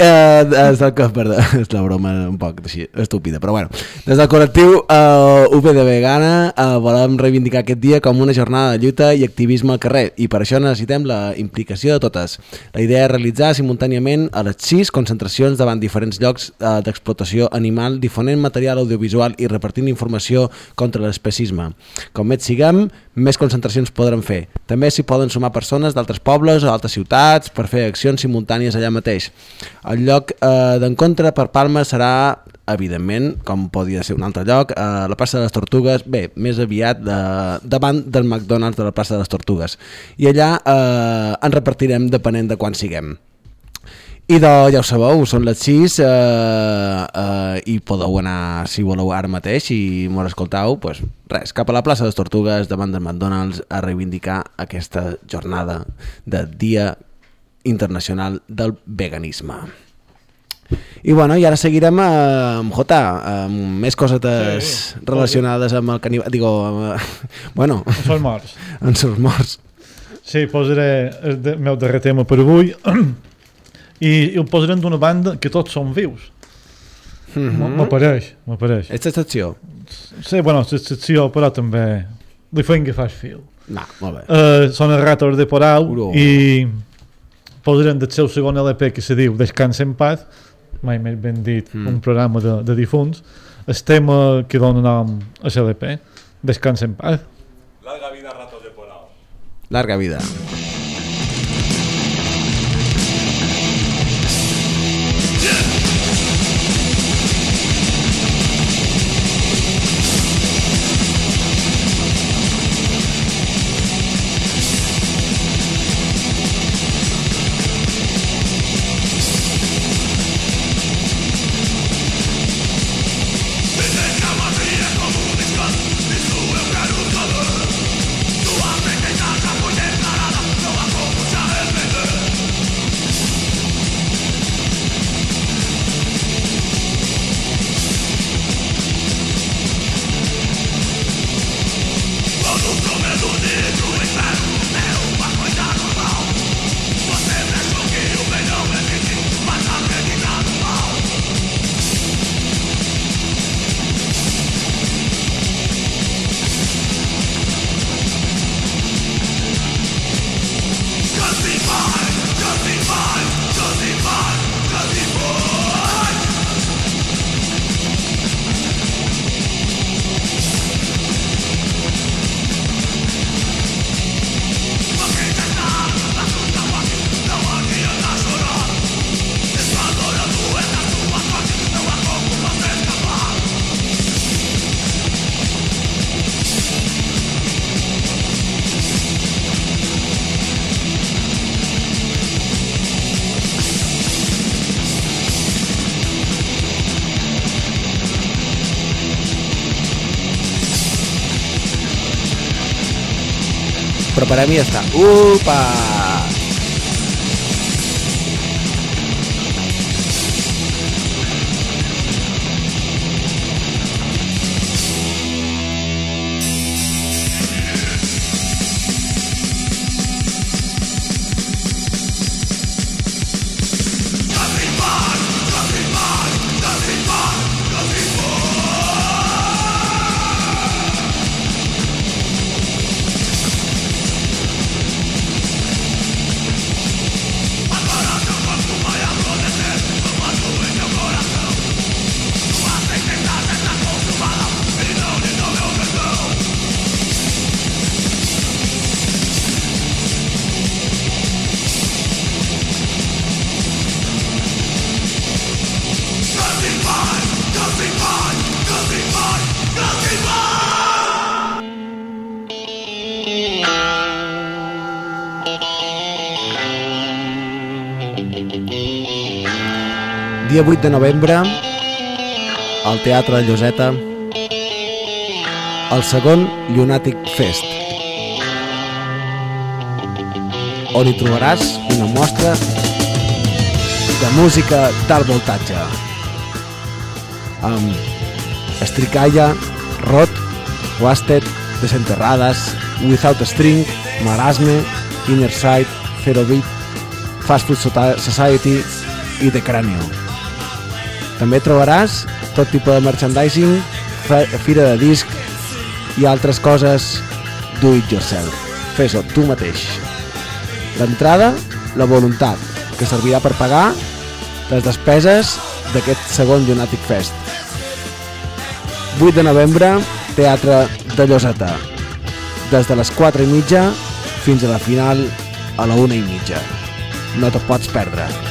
[SPEAKER 3] Eh, des del, perdó, és la broma un poc així, estúpida, però bueno. Des del col·lectiu eh, UPD Vegana eh, volem reivindicar aquest dia com una jornada de lluita i activisme al carrer i per això necessitem la implicació de totes. La idea és realitzar simultàniament a les 6 concentracions davant diferents llocs eh, d'explotació animal, difonent material audiovisual i repartint informació contra l'especisme. Com més siguem, més concentracions podrem fer. També s'hi poden sumar persones d'altres pobles o altres ciutats per fer accions simultànies allà mateix. El lloc eh, d'encontre per Palma serà, evidentment, com podia ser un altre lloc, a la plaça de les Tortugues, bé, més aviat de, davant del McDonald's de la plaça de les Tortugues. I allà eh, ens repartirem depenent de quan siguem. I de, ja ho sabeu, són les 6 eh, eh, i podeu anar, si voleu, ara mateix i m'ho escoltau, pues, res, cap a la plaça de les Tortugues davant del McDonald's a reivindicar aquesta jornada de Dia Internacional del Veganisme. I bueno, i ara seguirem amb Jota, amb més cosetes
[SPEAKER 4] Sí.
[SPEAKER 3] relacionades amb el canibal... Digo, amb, bueno...
[SPEAKER 4] Amb els morts.
[SPEAKER 3] els morts.
[SPEAKER 4] Sí, posaré el meu darrer tema per avui i, i el posarem d'una banda que tots són vius.
[SPEAKER 3] Mhm.
[SPEAKER 4] M'apareix, m'apareix.
[SPEAKER 3] Ets excepció?
[SPEAKER 4] Sí, bueno, és excepció, però també li feim que fas fil.
[SPEAKER 3] No, molt bé.
[SPEAKER 4] Uh, són els Ratos de Porau
[SPEAKER 3] Uro.
[SPEAKER 4] i posarem del seu segon LP que se diu Descansa en paz, mai més ben dit,
[SPEAKER 3] Mm.
[SPEAKER 4] un programa de, de difunts, el tema que dona nom a l'LP, Descansa en paz.
[SPEAKER 1] Larga vida, ratos de porao.
[SPEAKER 3] Larga vida. Preparem i ja està. Upa! Dia 8 de novembre, al Teatre de Lloseta, el segon Lunatic Fest, on hi trobaràs una mostra
[SPEAKER 12] de música d'alt voltatge. Amb Estricalla, Rot, Wasted, Desenterrades, Without String, Marasme, Inner Sight, Zero Beat, Fast Food Society i The Cráneo. També trobaràs tot tipus de merchandising, fira de disc i altres coses do it yourself. Fes-ho tu mateix. L'entrada, la voluntat, que servirà per pagar les despeses d'aquest segon Lunatic Fest. 8 de novembre, Teatre de Lloseta. Des de les 4 i mitja fins a la final a la 1 i mitja. No te pots perdre.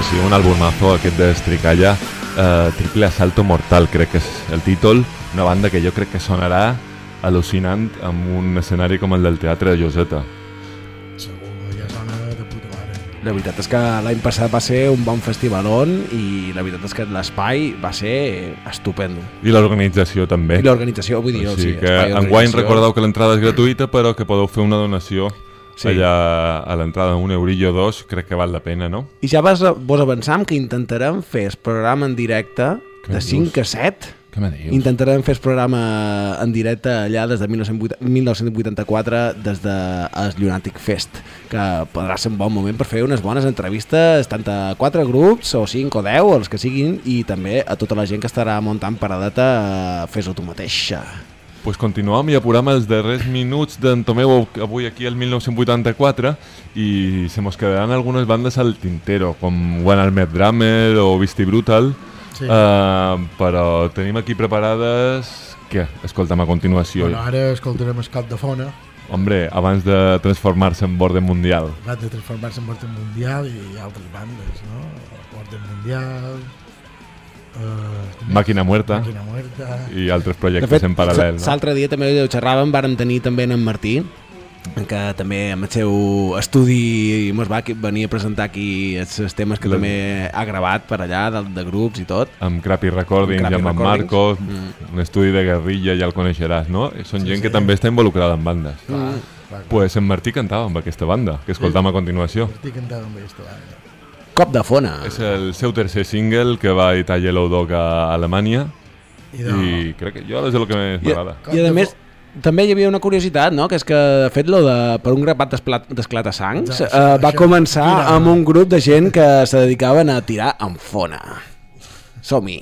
[SPEAKER 1] Pues sí, un albumazo aquest d'Estricalla, eh, Triple Asalto Mortal, crec que és el títol, una banda que jo crec que sonarà al·lucinant amb un escenari com el del Teatre de Lloseta.
[SPEAKER 6] Segur, ja sona de puta mare.
[SPEAKER 12] La veritat és que l'any passat va ser un bon festivalon i la veritat és que l'espai va ser estupendo.
[SPEAKER 1] I l'organització també.
[SPEAKER 12] I l'organització, vull dir,
[SPEAKER 1] o
[SPEAKER 12] sí,
[SPEAKER 1] sigui que enguany recordeu que l'entrada és gratuïta però que podeu fer una donació
[SPEAKER 12] Sí.
[SPEAKER 1] allà a l'entrada un eurillo o dos, crec que val la pena, no?
[SPEAKER 12] I ja vas, vos avançam que intentarem fer el programa en directe de 5 a 7
[SPEAKER 1] Què me dius?
[SPEAKER 3] Intentarem fer el programa en directe allà des de 1980 1984 des de el Lunatic Fest, que podrà ser un bon moment per fer unes bones entrevistes tant a quatre grups, o cinc o deu, els que siguin, i també a tota la gent que estarà muntant paradeta a fes-ho tu mateixa.
[SPEAKER 1] Pues continuem i apurem els darrers minuts d'en Tomeu avui aquí al 1984 i se mos quedaran algunes bandes al tintero, com One Armed Drummer o Beastie Brutal,
[SPEAKER 6] Sí.
[SPEAKER 1] uh, però tenim aquí preparades... Què? Escolta'm a continuació.
[SPEAKER 6] Bueno, ara escoltarem el cap de fona,
[SPEAKER 1] Hombre, abans de transformar-se en borde mundial.
[SPEAKER 6] va de transformar-se en Orden Mundial i altres bandes, no? Orden Mundial... Uh,
[SPEAKER 1] Màquina Muerta.
[SPEAKER 6] Màquina Muerta...
[SPEAKER 1] I altres
[SPEAKER 3] De
[SPEAKER 1] projectes
[SPEAKER 3] fet,
[SPEAKER 1] en paral·lel. No?
[SPEAKER 3] l'altre dia també ho xerràvem, vàrem tenir també en Martí, que també amb el seu estudi mos va venir a presentar aquí els temes que
[SPEAKER 1] La-
[SPEAKER 3] també ha gravat per allà, de, de grups i tot.
[SPEAKER 1] amb Crappy Recordings
[SPEAKER 3] Amb
[SPEAKER 1] i amb en
[SPEAKER 3] Crappy
[SPEAKER 1] Marcos,
[SPEAKER 3] Recordings.
[SPEAKER 1] un estudi de guerrilla, ja el coneixeràs, no? Són
[SPEAKER 6] Sí,
[SPEAKER 1] gent
[SPEAKER 6] sí.
[SPEAKER 1] que també està involucrada en bandes.
[SPEAKER 6] Clar, clar, clar.
[SPEAKER 1] Pues en Martí cantava amb aquesta banda, que escoltam a continuació.
[SPEAKER 6] Estic cantant amb aquesta banda.
[SPEAKER 3] Cop de fona.
[SPEAKER 1] És el seu tercer single que va editar Yellow Dog a Alemanya
[SPEAKER 6] I
[SPEAKER 1] i,
[SPEAKER 6] de-
[SPEAKER 1] crec que jo és el que més
[SPEAKER 3] I,
[SPEAKER 1] m'agrada.
[SPEAKER 3] I a més, també hi havia una curiositat, no? que és que de fet lo de, per un grapat d'espla- d'esclata-sangs
[SPEAKER 6] Exacte,
[SPEAKER 3] eh, va
[SPEAKER 6] això,
[SPEAKER 3] començar amb un grup de gent que se dedicaven a tirar amb fona. Som-hi.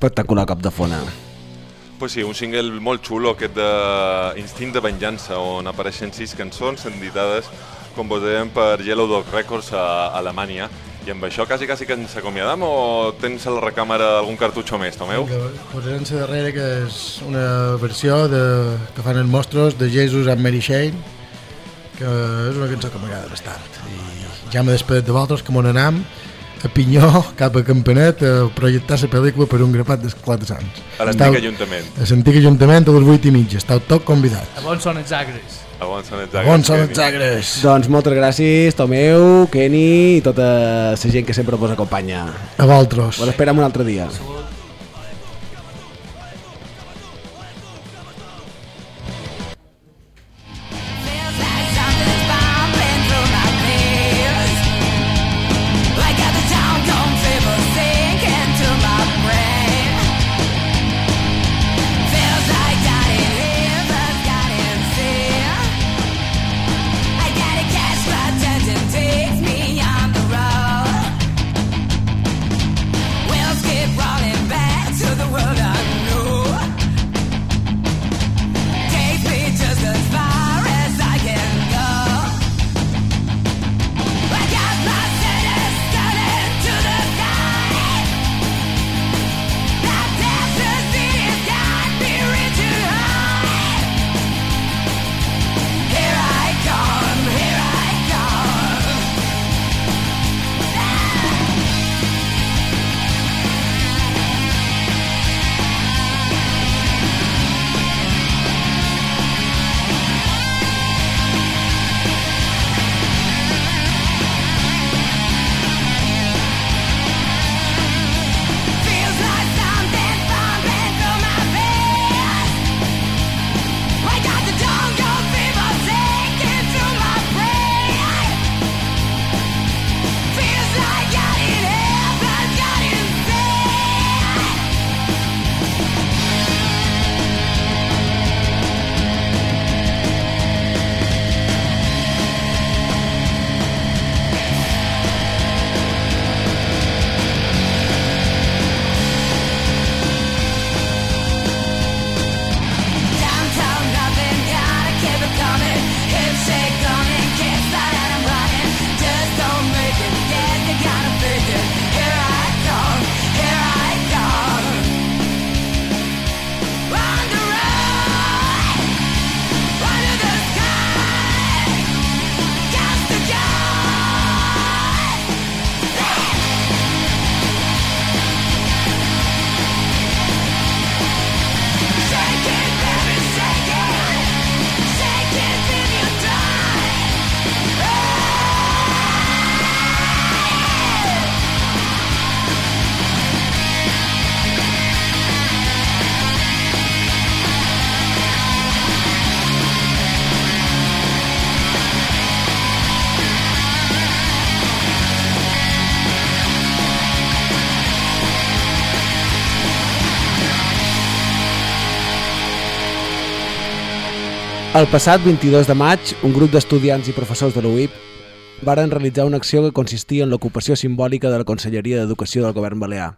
[SPEAKER 3] Espectacular cop de fona.
[SPEAKER 1] Pues sí, un single molt xulo, aquest de Instint de Venjança, on apareixen sis cançons editades, com vos dèiem, per Yellow Dog Records a Alemanya. I amb això quasi, quasi que ens acomiadam o tens a la recàmera algun cartutxo més, Tomeu?
[SPEAKER 6] Posarem la darrera, que és una versió de, que fan els mostros de Jesus and Mary Shane, que és una cançó que m'agrada bastant. I ja m'he despedat de vosaltres, que m'on anam a Pinyó, cap a Campanet, a projectar la pel·lícula per un grapat d'esclata-sants.
[SPEAKER 1] A l'antic Ajuntament.
[SPEAKER 6] A l'antic Ajuntament a les 8 i mitja. Estàu tot convidats.
[SPEAKER 9] A bons són els agres.
[SPEAKER 1] A bons són els
[SPEAKER 6] A bons són els agres.
[SPEAKER 3] Doncs moltes gràcies, Tomeu, Kenny i tota la gent que sempre vos acompanya.
[SPEAKER 6] A vosaltres.
[SPEAKER 3] Vos esperem un altre dia.
[SPEAKER 7] Wheels
[SPEAKER 3] El passat 22 de maig, un grup d'estudiants i professors de l'UIP varen realitzar una acció que consistia en l'ocupació simbòlica de la Conselleria d'Educació del Govern Balear.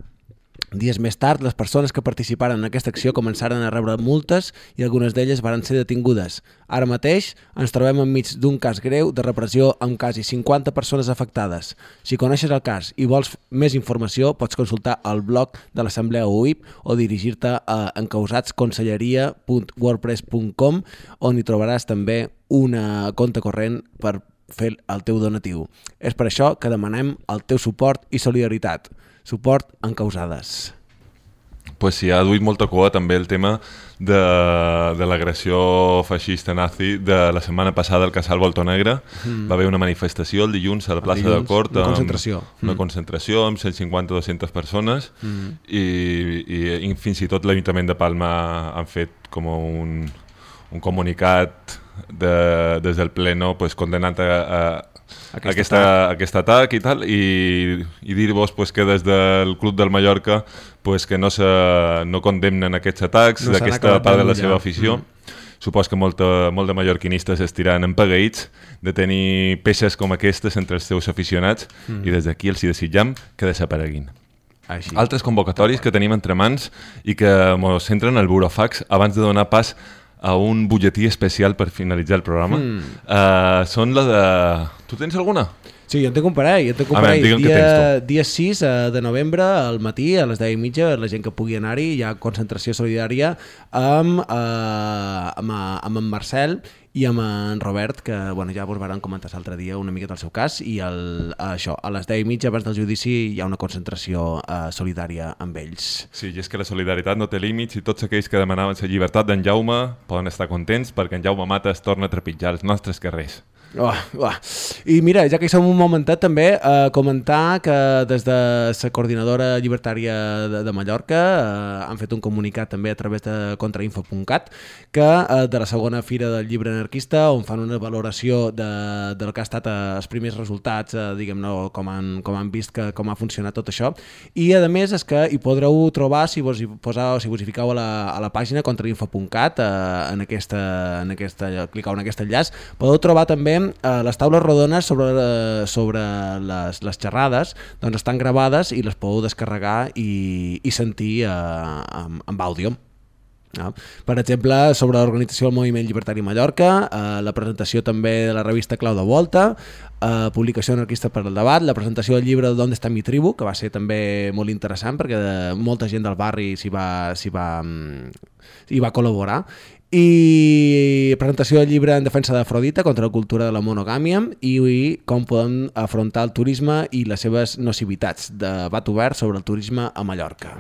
[SPEAKER 3] Dies més tard, les persones que participaren en aquesta acció començaren a rebre multes i algunes d'elles varen ser detingudes. Ara mateix ens trobem enmig d'un cas greu de repressió amb quasi 50 persones afectades. Si coneixes el cas i vols més informació, pots consultar el blog de l'Assemblea UIP o dirigir-te a encausatconselleria.wordpress.com on hi trobaràs també una compte corrent per fer el teu donatiu. És per això que demanem el teu suport i solidaritat. Suport en causades.
[SPEAKER 1] pues sí, ha duit molta cua també el tema de, de l'agressió feixista nazi de la setmana passada al Casal Volto Negre.
[SPEAKER 3] Mm.
[SPEAKER 1] Va haver una manifestació el dilluns a la plaça
[SPEAKER 3] dilluns,
[SPEAKER 1] del Cort.
[SPEAKER 3] una
[SPEAKER 1] amb-
[SPEAKER 3] concentració.
[SPEAKER 1] Una
[SPEAKER 3] Mm.
[SPEAKER 1] concentració amb 150-200 persones
[SPEAKER 3] Mm.
[SPEAKER 1] i, i, i fins i tot l'Ajuntament de Palma han fet com un, un comunicat de, des del Pleno pues, condenant a, a,
[SPEAKER 3] Aquest
[SPEAKER 1] aquesta,
[SPEAKER 3] atac.
[SPEAKER 1] aquest atac i tal i, i dir-vos pues, que des del Club del Mallorca pues, que no, se, no condemnen aquests atacs
[SPEAKER 3] No
[SPEAKER 1] d'aquesta part de la seva afició
[SPEAKER 3] Mm.
[SPEAKER 1] Supos que molta, molt de mallorquinistes estiran empagueïts de tenir peces com aquestes entre els seus aficionats
[SPEAKER 3] Mm.
[SPEAKER 1] i des d'aquí els hi desitjam que desapareguin.
[SPEAKER 3] Així.
[SPEAKER 1] Altres convocatoris que tenim entre mans i que ens centren al burofax abans de donar pas a un butlletí especial per finalitzar el programa.
[SPEAKER 3] Mm.
[SPEAKER 1] Uh, són la de... Tu tens alguna?
[SPEAKER 3] Sí, jo en tinc un parell, jo en tinc un
[SPEAKER 1] veure,
[SPEAKER 3] parell.
[SPEAKER 1] què
[SPEAKER 3] dia,
[SPEAKER 1] tens
[SPEAKER 3] dia 6 eh, de novembre, al matí, a les 10 i mitja, la gent que pugui anar-hi, hi ha concentració solidària amb, eh, amb, eh, amb en Marcel i amb en Robert, que bueno, ja vos van comentar l'altre dia una miqueta el seu cas, i el, això, a les 10 i mitja abans del judici hi ha una concentració eh, solidària amb ells.
[SPEAKER 1] Sí, i és que la solidaritat no té límits i tots aquells que demanaven la llibertat d'en Jaume poden estar contents perquè en Jaume Mates torna a trepitjar els nostres carrers.
[SPEAKER 3] Oh, oh. I mira, ja que hi som un momentet també, eh, comentar que des de la coordinadora llibertària de, de Mallorca eh, han fet un comunicat també a través de contrainfo.cat que eh, de la segona fira del llibre anarquista on fan una valoració de, del que ha estat eh, els primers resultats, eh, diguem-ne, com, han, com han vist que, com ha funcionat tot això i a més és que hi podreu trobar si vos hi poseu, si vos hi fiqueu a la, a la pàgina contrainfo.cat eh, en aquesta, en aquesta, clicau en aquest enllaç, podeu trobar també eh, les taules rodones sobre, eh, sobre les, les xerrades, doncs estan gravades i les podeu descarregar i, i sentir eh, amb, amb àudio. No? Per exemple, sobre l'organització del Moviment Llibertari Mallorca, eh, la presentació també de la revista Clau de Volta, eh, publicació anarquista per al debat, la presentació del llibre D'on està mi tribu, que va ser també molt interessant perquè de, molta gent del barri s'hi va, s'hi va, mm, va col·laborar i presentació del llibre en defensa d'Afrodita contra la cultura de la monogàmia i, com podem afrontar el turisme i les seves nocivitats, debat obert sobre el turisme a Mallorca.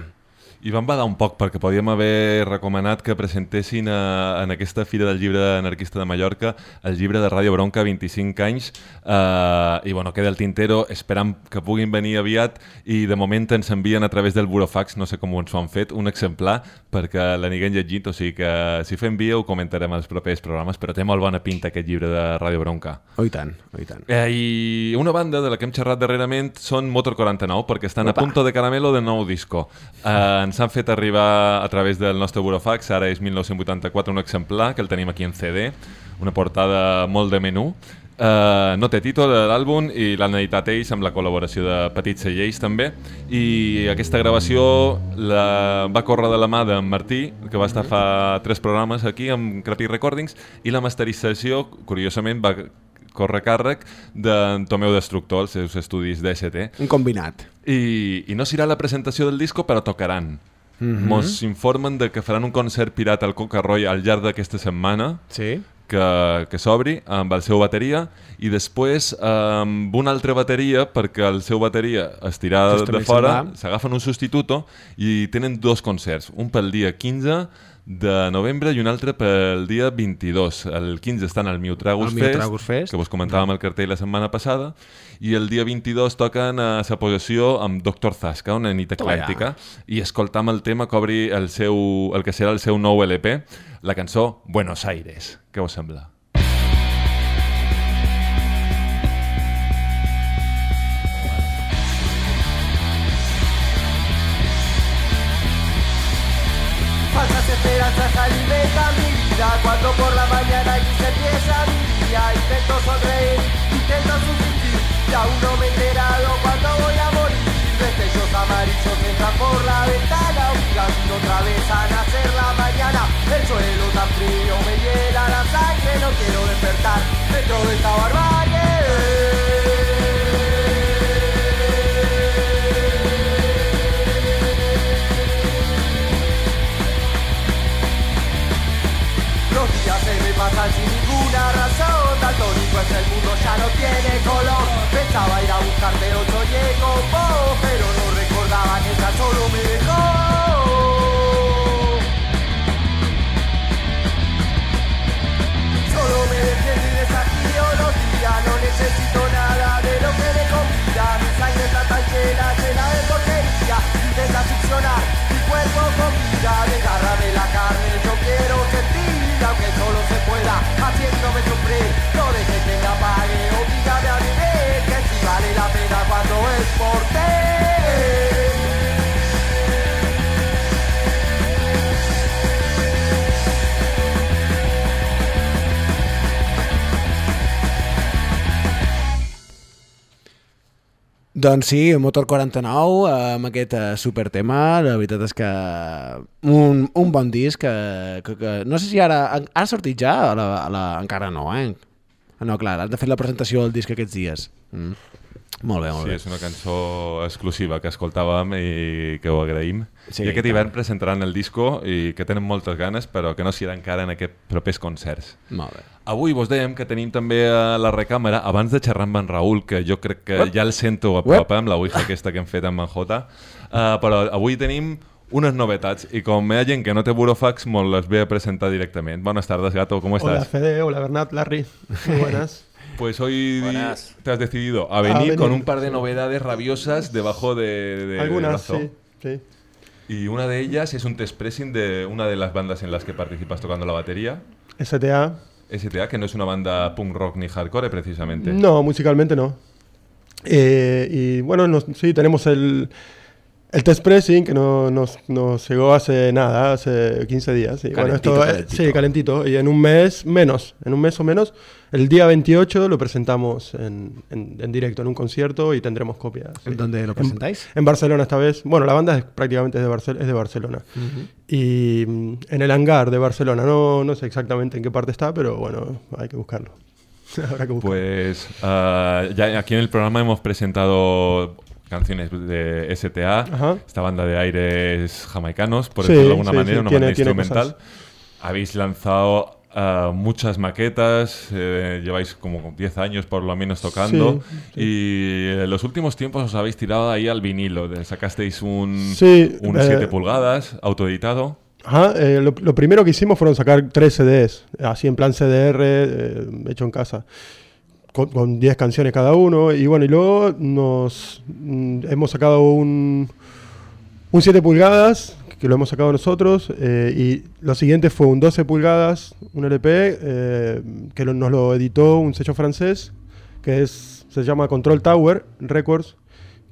[SPEAKER 1] I vam badar un poc perquè podíem haver recomanat que presentessin a, en aquesta Fira del Llibre Anarquista de Mallorca el llibre de Ràdio Bronca, 25 anys, eh, i bueno, queda el tintero, esperam que puguin venir aviat i de moment ens envien a través del burofax, no sé com ens ho han fet, un exemplar perquè l'aniguem llegit, o sigui que si fem via ho comentarem als propers programes, però té molt bona pinta aquest llibre de Ràdio Bronca.
[SPEAKER 3] Oh, i tant, oh, i tant.
[SPEAKER 1] Eh, I una banda de la que hem xerrat darrerament són Motor 49, perquè estan
[SPEAKER 3] Opa.
[SPEAKER 1] a punto de caramelo de nou disco. Eh, ens han fet arribar a través del nostre burofax, ara és 1984, un exemplar, que el tenim aquí en CD, una portada molt de menú. Uh, no té títol l'àlbum i l'han editat ells amb la col·laboració de Petits Cellers també i aquesta gravació la va córrer de la mà d'en Martí que va estar fa tres programes aquí amb Crappy Recordings i la masterització curiosament va córrer a càrrec d'en Tomeu Destructor, els seus estudis d'ST.
[SPEAKER 3] Un combinat.
[SPEAKER 1] I, I no serà la presentació del disco, però tocaran.
[SPEAKER 3] Mhm.
[SPEAKER 1] Mos informen de que faran un concert pirata al Coca-Roy al llarg d'aquesta setmana
[SPEAKER 3] sí.
[SPEAKER 1] Que, que s'obri amb el seu bateria i després amb una altra bateria perquè el seu bateria es tirà de
[SPEAKER 3] Justament
[SPEAKER 1] fora, s'agafen un substituto i tenen dos concerts, un pel dia 15 de novembre i un altre pel dia 22. El 15 estan al Miutragus
[SPEAKER 3] Al
[SPEAKER 1] Fest,
[SPEAKER 3] Miutragus Fest.
[SPEAKER 1] que vos comentàvem el cartell la setmana passada, i el dia 22 toquen a sa possessió amb Doctor Zasca, una nit eclèctica, i escoltam el tema que obri el, seu, el que serà el seu nou LP, la cançó Buenos Aires. Què us sembla?
[SPEAKER 8] Falsas esperanzas alimentan mi vida cuando por la mañana y se empieza mi día. Intento sonreír, intento subsistir, y aún no me he enterado cuando voy a Destellos amarillos entran por la ventana, obligando otra vez a nacer la mañana. El suelo tan frío me hiela la sangre, no quiero despertar dentro de esta Los días se me pasan sin ninguna razón Daltónico es el mundo, ya no tiene color Pensaba ir a buscarte otro llego Pero no recordaba que tan solo me dejó
[SPEAKER 3] Doncs sí, Motor 49, amb aquest eh, super tema, la veritat és que un, un bon disc que, que, que no sé si ara, ha sortit ja, a la, a la, encara no, eh? No, clar, has de fer la presentació del disc aquests dies. Mm. Molt bé, molt
[SPEAKER 1] Sí,
[SPEAKER 3] bé.
[SPEAKER 1] és una cançó exclusiva que escoltàvem i que ho agraïm.
[SPEAKER 3] Sí,
[SPEAKER 1] Sí, I aquest
[SPEAKER 3] tant.
[SPEAKER 1] hivern presentaran el disco i que tenen moltes ganes, però que no s'hi ha encara en aquests propers concerts.
[SPEAKER 3] Molt bé.
[SPEAKER 1] Avui vos dèiem que tenim també a la recàmera, abans de xerrar amb en Raül, que jo crec que
[SPEAKER 3] Uep.
[SPEAKER 1] ja el sento a
[SPEAKER 3] Uep.
[SPEAKER 1] prop, eh, amb la Ouija aquesta que hem fet amb en Jota, uh, però avui tenim unes novetats i com hi ha gent que no té burofax, molt les ve a presentar directament. Buenas tardes, Gato, ¿cómo
[SPEAKER 13] Hola
[SPEAKER 1] estás?
[SPEAKER 13] Fede, hola Bernat, Larry. Muy buenas.
[SPEAKER 1] Pues hoy
[SPEAKER 10] Buenas.
[SPEAKER 1] te has decidido a venir,
[SPEAKER 13] venir,
[SPEAKER 1] con un par de novedades rabiosas debajo de, de
[SPEAKER 13] Algunas,
[SPEAKER 1] brazo.
[SPEAKER 13] sí, sí.
[SPEAKER 1] Y una de ellas es un test pressing de una de las bandas en las que participas tocando la batería,
[SPEAKER 13] STA.
[SPEAKER 1] STA, que no es una banda punk rock ni hardcore precisamente.
[SPEAKER 13] No, musicalmente no. Eh, y bueno, nos- sí, tenemos el, el test pressing que no, nos, nos llegó hace nada, hace 15 días. Y bueno,
[SPEAKER 3] Calentito,
[SPEAKER 13] esto,
[SPEAKER 3] calentito.
[SPEAKER 13] Sí, calentito. Y en un mes menos, en un mes o menos, el día 28 lo presentamos en, en- en directo, en un concierto y tendremos copias. sí.
[SPEAKER 3] ¿Dónde lo presentáis?
[SPEAKER 13] En, en Barcelona esta vez. Bueno, la banda es prácticamente de, Barcel- es de Barcelona. Y mm, en el hangar de Barcelona, no, no sé exactamente en qué parte está, pero bueno, hay que buscarlo. Habrá que buscarlo.
[SPEAKER 1] Pues ah, ya aquí en el programa hemos presentado canciones de STA,
[SPEAKER 13] Ajá.
[SPEAKER 1] esta banda de aires jamaicanos, por
[SPEAKER 13] Sí,
[SPEAKER 1] decirlo de alguna
[SPEAKER 13] sí,
[SPEAKER 1] manera,
[SPEAKER 13] sí,
[SPEAKER 1] una
[SPEAKER 13] tiene-
[SPEAKER 1] banda
[SPEAKER 13] tiene
[SPEAKER 1] instrumental.
[SPEAKER 13] cosas.
[SPEAKER 1] Habéis lanzado ah, muchas maquetas, eh, lleváis como 10 años por lo menos tocando
[SPEAKER 13] Sí,
[SPEAKER 1] y en los últimos tiempos os habéis tirado ahí al vinilo, sacasteis un,
[SPEAKER 13] Sí,
[SPEAKER 1] un
[SPEAKER 13] eh,
[SPEAKER 1] 7 pulgadas autoeditado.
[SPEAKER 13] Ajá, eh, lo, lo primero que hicimos fueron sacar tres CDs, así en plan CDR, eh, hecho en casa, con, con 10 canciones cada uno. Y bueno, y luego nos mm, hemos sacado un, un 7 pulgadas, que lo hemos sacado nosotros, eh, y lo siguiente fue un 12 pulgadas, un LP, eh, que lo- nos lo editó un sello francés, que es, se llama Control Tower Records,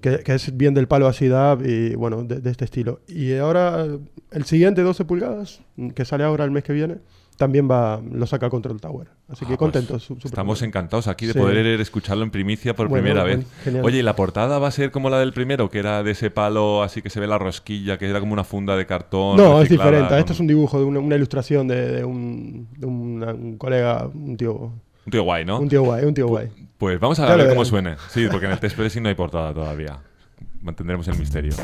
[SPEAKER 13] que, es bien del palo así dab y bueno, de, este estilo. Y ahora el siguiente 12 pulgadas, que sale ahora el mes que viene, también va lo saca Control Tower. Así que
[SPEAKER 1] Ah, pues
[SPEAKER 13] contentos.
[SPEAKER 1] Estamos encantados aquí de
[SPEAKER 13] Sí.
[SPEAKER 1] poder escucharlo en primicia por
[SPEAKER 13] Bueno,
[SPEAKER 1] primera
[SPEAKER 13] bueno,
[SPEAKER 1] vez.
[SPEAKER 13] genial.
[SPEAKER 1] Oye, ¿y la portada va a ser como la del primero, que era de ese palo así que se ve la rosquilla, que era como una funda de cartón?
[SPEAKER 13] No, es diferente.
[SPEAKER 1] con-
[SPEAKER 13] Esto es un dibujo, de una, una ilustración de, de un, de una- un colega, un tío.
[SPEAKER 1] Un tío guay, ¿no?
[SPEAKER 13] Un tío guay, un tío guay.
[SPEAKER 1] Pues vamos a ver cómo suene. Sí, porque en el test pressing no hay portada todavía. Mantendremos el misterio.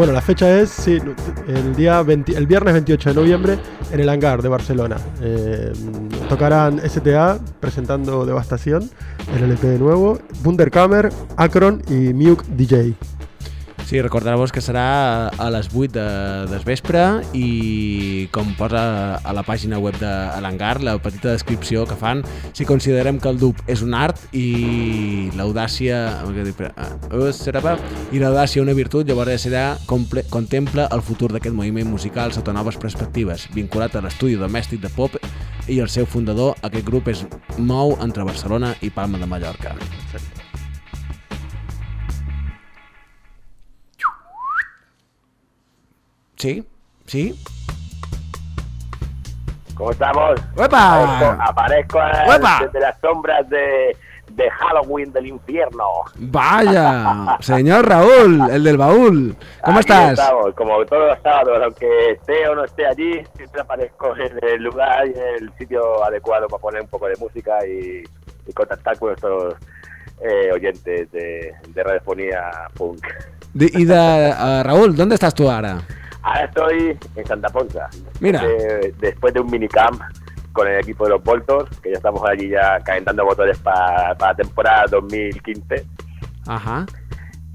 [SPEAKER 13] Bueno, la fecha es el, día 20 el viernes 28 de noviembre en el hangar de Barcelona. Eh, tocarán STA presentando Devastación, el LP de nuevo, Wunderkammer, Akron y Muke DJ.
[SPEAKER 3] Sí, recordar-vos que serà a les 8 de, del vespre i com posa a la pàgina web de l'Hangar, la petita descripció que fan, si considerem que el dub és un art i l'audàcia eh, serà i l'audàcia una virtut, llavors serà comple, contempla el futur d'aquest moviment musical sota noves perspectives, vinculat a l'estudi domèstic de pop i el seu fundador, aquest grup es mou entre Barcelona i Palma de Mallorca. Sí, sí.
[SPEAKER 14] ¿Cómo estamos?
[SPEAKER 3] ¡Uepa!
[SPEAKER 14] Aparezco, aparezco desde las sombras de, de Halloween del infierno.
[SPEAKER 3] Vaya, señor Raúl, el del baúl. ¿Cómo
[SPEAKER 14] Aquí
[SPEAKER 3] estás?
[SPEAKER 14] estamos, como todos los sábados, aunque esté o no esté allí, siempre aparezco en el lugar y en el sitio adecuado para poner un poco de música y, y contactar con nuestros eh, oyentes de, de radiofonía punk.
[SPEAKER 3] De- y de, eh, Raúl, ¿dónde estás tú ahora?
[SPEAKER 14] Ahora estoy en Santa Ponza.
[SPEAKER 3] Mira.
[SPEAKER 14] Eh, después de un minicamp con el equipo de los Voltos, que ya estamos allí ya calentando motores para la temporada 2015.
[SPEAKER 3] Ajá.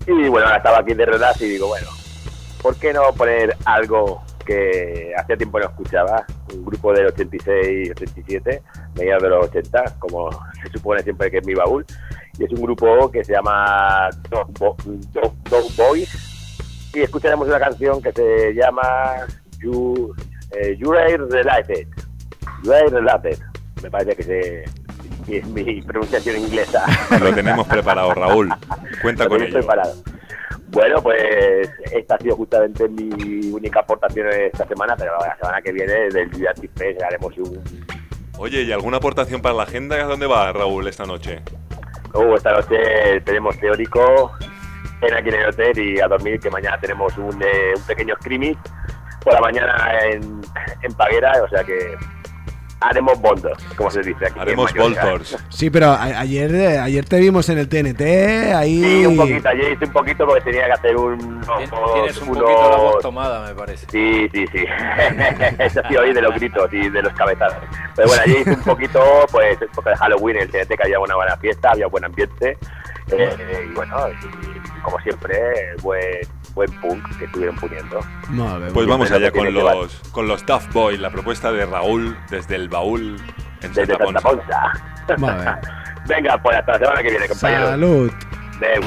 [SPEAKER 14] Y bueno, ahora estaba aquí de relax y digo, bueno, ¿por qué no poner algo que hacía tiempo no escuchaba? Un grupo del 86, 87, mediados de los 80, como se supone siempre que es mi baúl. Y es un grupo que se llama Dog, Bo- Dog- Dog Boys. Y escucharemos una canción que se llama You, eh, You Are Related. You Are Related. Me parece que, se, que es mi pronunciación inglesa.
[SPEAKER 1] Lo tenemos preparado, Raúl. Cuenta
[SPEAKER 14] Lo
[SPEAKER 1] con ello.
[SPEAKER 14] preparado. Bueno, pues esta ha sido justamente mi única aportación esta semana, pero la semana que viene del Liberty Fest haremos un...
[SPEAKER 1] Oye, ¿y alguna aportación para la agenda? ¿A dónde va Raúl esta noche?
[SPEAKER 14] Uh, esta noche tenemos teórico en aquí en el hotel y a dormir, que mañana tenemos un, eh, un pequeño scrimmage por la mañana en, en Paguera, o sea que haremos bondos, como se dice aquí.
[SPEAKER 1] Haremos voltors.
[SPEAKER 3] Sí, pero a- ayer, eh, ayer te vimos en el TNT, ahí...
[SPEAKER 14] Sí, un poquito, ayer hice un poquito porque tenía que hacer un...
[SPEAKER 10] Tienes un
[SPEAKER 14] unos-
[SPEAKER 10] poquito la voz tomada, me parece.
[SPEAKER 14] Sí, sí, sí. Eso sí, oí de los gritos y de los cabezazos. Pero bueno, allí hice un poquito, pues, porque de Halloween, en el TNT, que había una buena fiesta, había buen ambiente. Eh, y bueno, y como siempre, buen, buen punk que estuvieron poniendo.
[SPEAKER 1] Pues vamos allá con los, con los Tough Boy, la propuesta de Raúl desde el baúl en
[SPEAKER 14] Desde
[SPEAKER 1] Santa
[SPEAKER 14] Santa
[SPEAKER 1] Ponsa.
[SPEAKER 3] Bé.
[SPEAKER 14] Venga, pues hasta la semana que viene, compañeros.
[SPEAKER 3] Salut.
[SPEAKER 14] Adeu.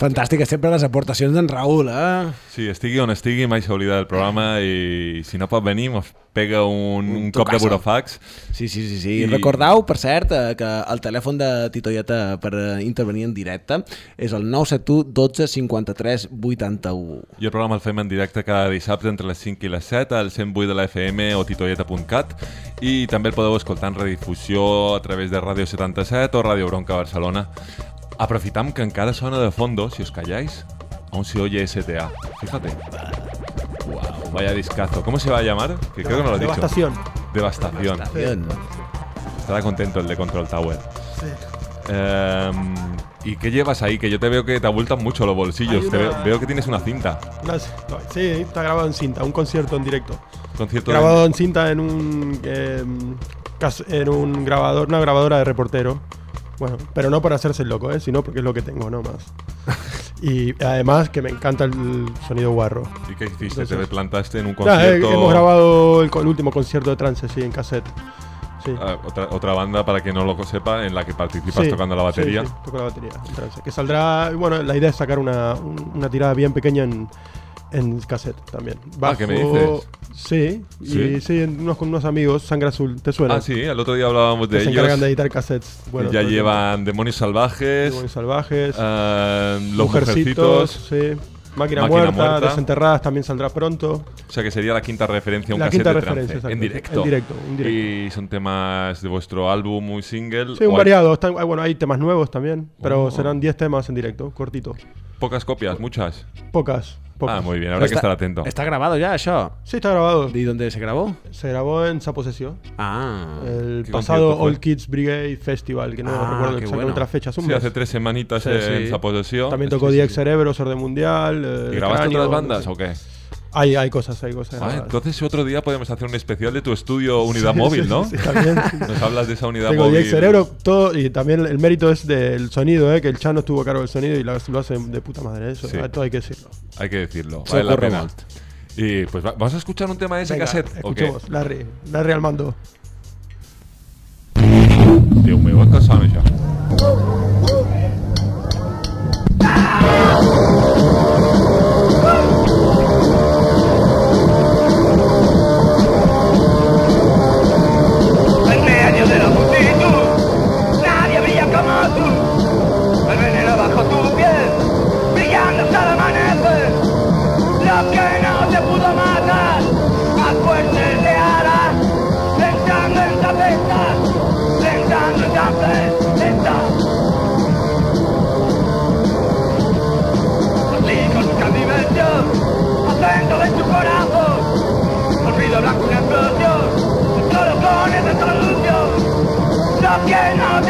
[SPEAKER 3] Fantàstic, sempre les aportacions d'en Raül, eh?
[SPEAKER 1] Sí, estigui on estigui, mai s'oblida del programa i si no pot venir, mos pega un, un, cop de burofax.
[SPEAKER 3] Sí, sí, sí. sí. I... Recordeu, per cert, eh, que el telèfon de Titoieta per eh, intervenir en directe és el 971 12 53 81.
[SPEAKER 1] I el programa el fem en directe cada dissabte entre les 5 i les 7 al 108 de la FM o titoieta.cat i també el podeu escoltar en redifusió a través de Ràdio 77 o Ràdio Bronca Barcelona. Aprofitam que encara sona de fondo, si os calláis, aún se oye STA. Fíjate. Wow, vaya discazo. ¿Cómo se va a llamar? Que creo que no lo he dicho.
[SPEAKER 13] Devastación.
[SPEAKER 1] Devastación.
[SPEAKER 3] Devastación.
[SPEAKER 1] Estará contento el de Control Tower.
[SPEAKER 13] Sí.
[SPEAKER 1] Em, ¿Y qué llevas ahí? Que yo te veo que te abultan mucho los bolsillos. Te veo, veo que tienes una cinta.
[SPEAKER 13] Una- sí, está grabado en cinta, un concierto en directo.
[SPEAKER 1] Concierto
[SPEAKER 13] grabado en cinta en un eh, cas- en un grabador, una grabadora de reportero. Bueno, pero no para hacerse el loco, ¿eh? sino porque es lo que tengo, no más. y además que me encanta el sonido guarro.
[SPEAKER 1] ¿Y qué hiciste?
[SPEAKER 13] Entonces-
[SPEAKER 1] ¿Te plantaste en un
[SPEAKER 13] eh,
[SPEAKER 1] concierto?
[SPEAKER 13] hemos grabado el, el último concierto de trance, sí, en cassette. Sí.
[SPEAKER 1] Ah, otra, otra banda, para que no lo sepa, en la que participas
[SPEAKER 13] Sí,
[SPEAKER 1] tocando la batería.
[SPEAKER 13] Sí, sí, toco la batería. en trance. Que saldrá, bueno, la idea es sacar una, un- una tirada bien pequeña en, en cassette también.
[SPEAKER 1] Ah, ¿qué me dices?
[SPEAKER 13] Sí,
[SPEAKER 1] ¿Sí?
[SPEAKER 13] y sí, unos, con unos amigos, Sangre Azul, ¿te suena?
[SPEAKER 1] Ah, sí, el otro día hablábamos
[SPEAKER 13] Que
[SPEAKER 1] de
[SPEAKER 13] se
[SPEAKER 1] ellos.
[SPEAKER 13] encargan de editar cassettes. Bueno,
[SPEAKER 1] ya llevan Demonios Salvajes,
[SPEAKER 13] Demonios Salvajes,
[SPEAKER 1] eh, Los
[SPEAKER 13] Mujercitos,
[SPEAKER 1] Mujercitos,
[SPEAKER 13] sí. Máquina,
[SPEAKER 1] Máquina
[SPEAKER 13] muerta,
[SPEAKER 1] Muerta.
[SPEAKER 13] Desenterradas también saldrá pronto.
[SPEAKER 1] O sea que sería la quinta referencia a un
[SPEAKER 13] La
[SPEAKER 1] cassette
[SPEAKER 13] quinta
[SPEAKER 1] de
[SPEAKER 13] referencia,
[SPEAKER 1] trance, en directo.
[SPEAKER 13] en directo, en directo.
[SPEAKER 1] Y son temas de vuestro álbum, muy single.
[SPEAKER 13] Sí, un variado. Está- bueno, hay temas nuevos también, pero
[SPEAKER 1] Oh.
[SPEAKER 13] serán 10 temas en directo, cortito.
[SPEAKER 1] Pocas copias, muchas.
[SPEAKER 13] Pocas.
[SPEAKER 1] Ah, muy bien, habrá que estar atento.
[SPEAKER 3] ¿Está grabado ya eso?
[SPEAKER 13] Sí, está grabado.
[SPEAKER 3] ¿Y dónde se grabó?
[SPEAKER 13] Se grabó en Saposesio.
[SPEAKER 3] Ah.
[SPEAKER 13] El
[SPEAKER 1] ¿Qué
[SPEAKER 13] pasado? All Kids Brigade Festival, que no
[SPEAKER 3] Ah,
[SPEAKER 13] recuerdo exactamente
[SPEAKER 3] bueno.
[SPEAKER 13] las fechas. Un
[SPEAKER 1] Sí,
[SPEAKER 13] mes.
[SPEAKER 1] hace tres semanitas
[SPEAKER 13] Sí,
[SPEAKER 1] en
[SPEAKER 13] sí.
[SPEAKER 1] posesión.
[SPEAKER 13] También tocó
[SPEAKER 1] Sí,
[SPEAKER 13] Diex
[SPEAKER 1] sí.
[SPEAKER 13] Cerebro, Orden Mundial. eh,
[SPEAKER 1] ¿Y grabaste otras bandas
[SPEAKER 13] no
[SPEAKER 1] o qué?
[SPEAKER 13] Hay, hay cosas, hay cosas.
[SPEAKER 1] Ah, entonces otro día podemos hacer un especial de tu estudio unidad
[SPEAKER 13] Sí,
[SPEAKER 1] móvil,
[SPEAKER 13] sí,
[SPEAKER 1] ¿no?
[SPEAKER 13] sí, también.
[SPEAKER 1] Nos hablas de esa unidad
[SPEAKER 13] Tengo
[SPEAKER 1] móvil.
[SPEAKER 13] Diex Cerebro, todo, y también el mérito es del sonido, eh, que el Chano estuvo a cargo del sonido y lo, lo hace de puta madre. Eso,
[SPEAKER 1] Sí.
[SPEAKER 13] todo hay que decirlo.
[SPEAKER 1] Hay que decirlo.
[SPEAKER 3] Se
[SPEAKER 1] Vale la pena. Y pues va- vamos a escuchar un tema de ese
[SPEAKER 13] Venga,
[SPEAKER 1] cassette.
[SPEAKER 13] escuchemos. Larry, Larry al mando.
[SPEAKER 1] Que sona això?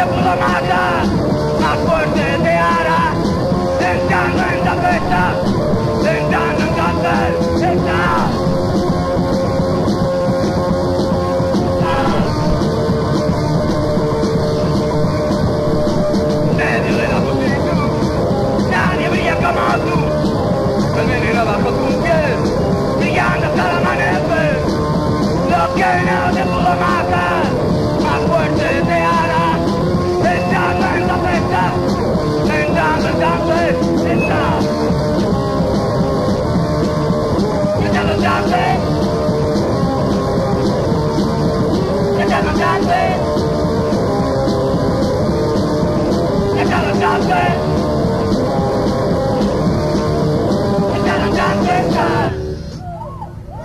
[SPEAKER 8] Pensando en la fiesta En medio de la multitud Nadie brilla como tú El veneno bajo tu piel Brillando hasta el amanecer Lo que no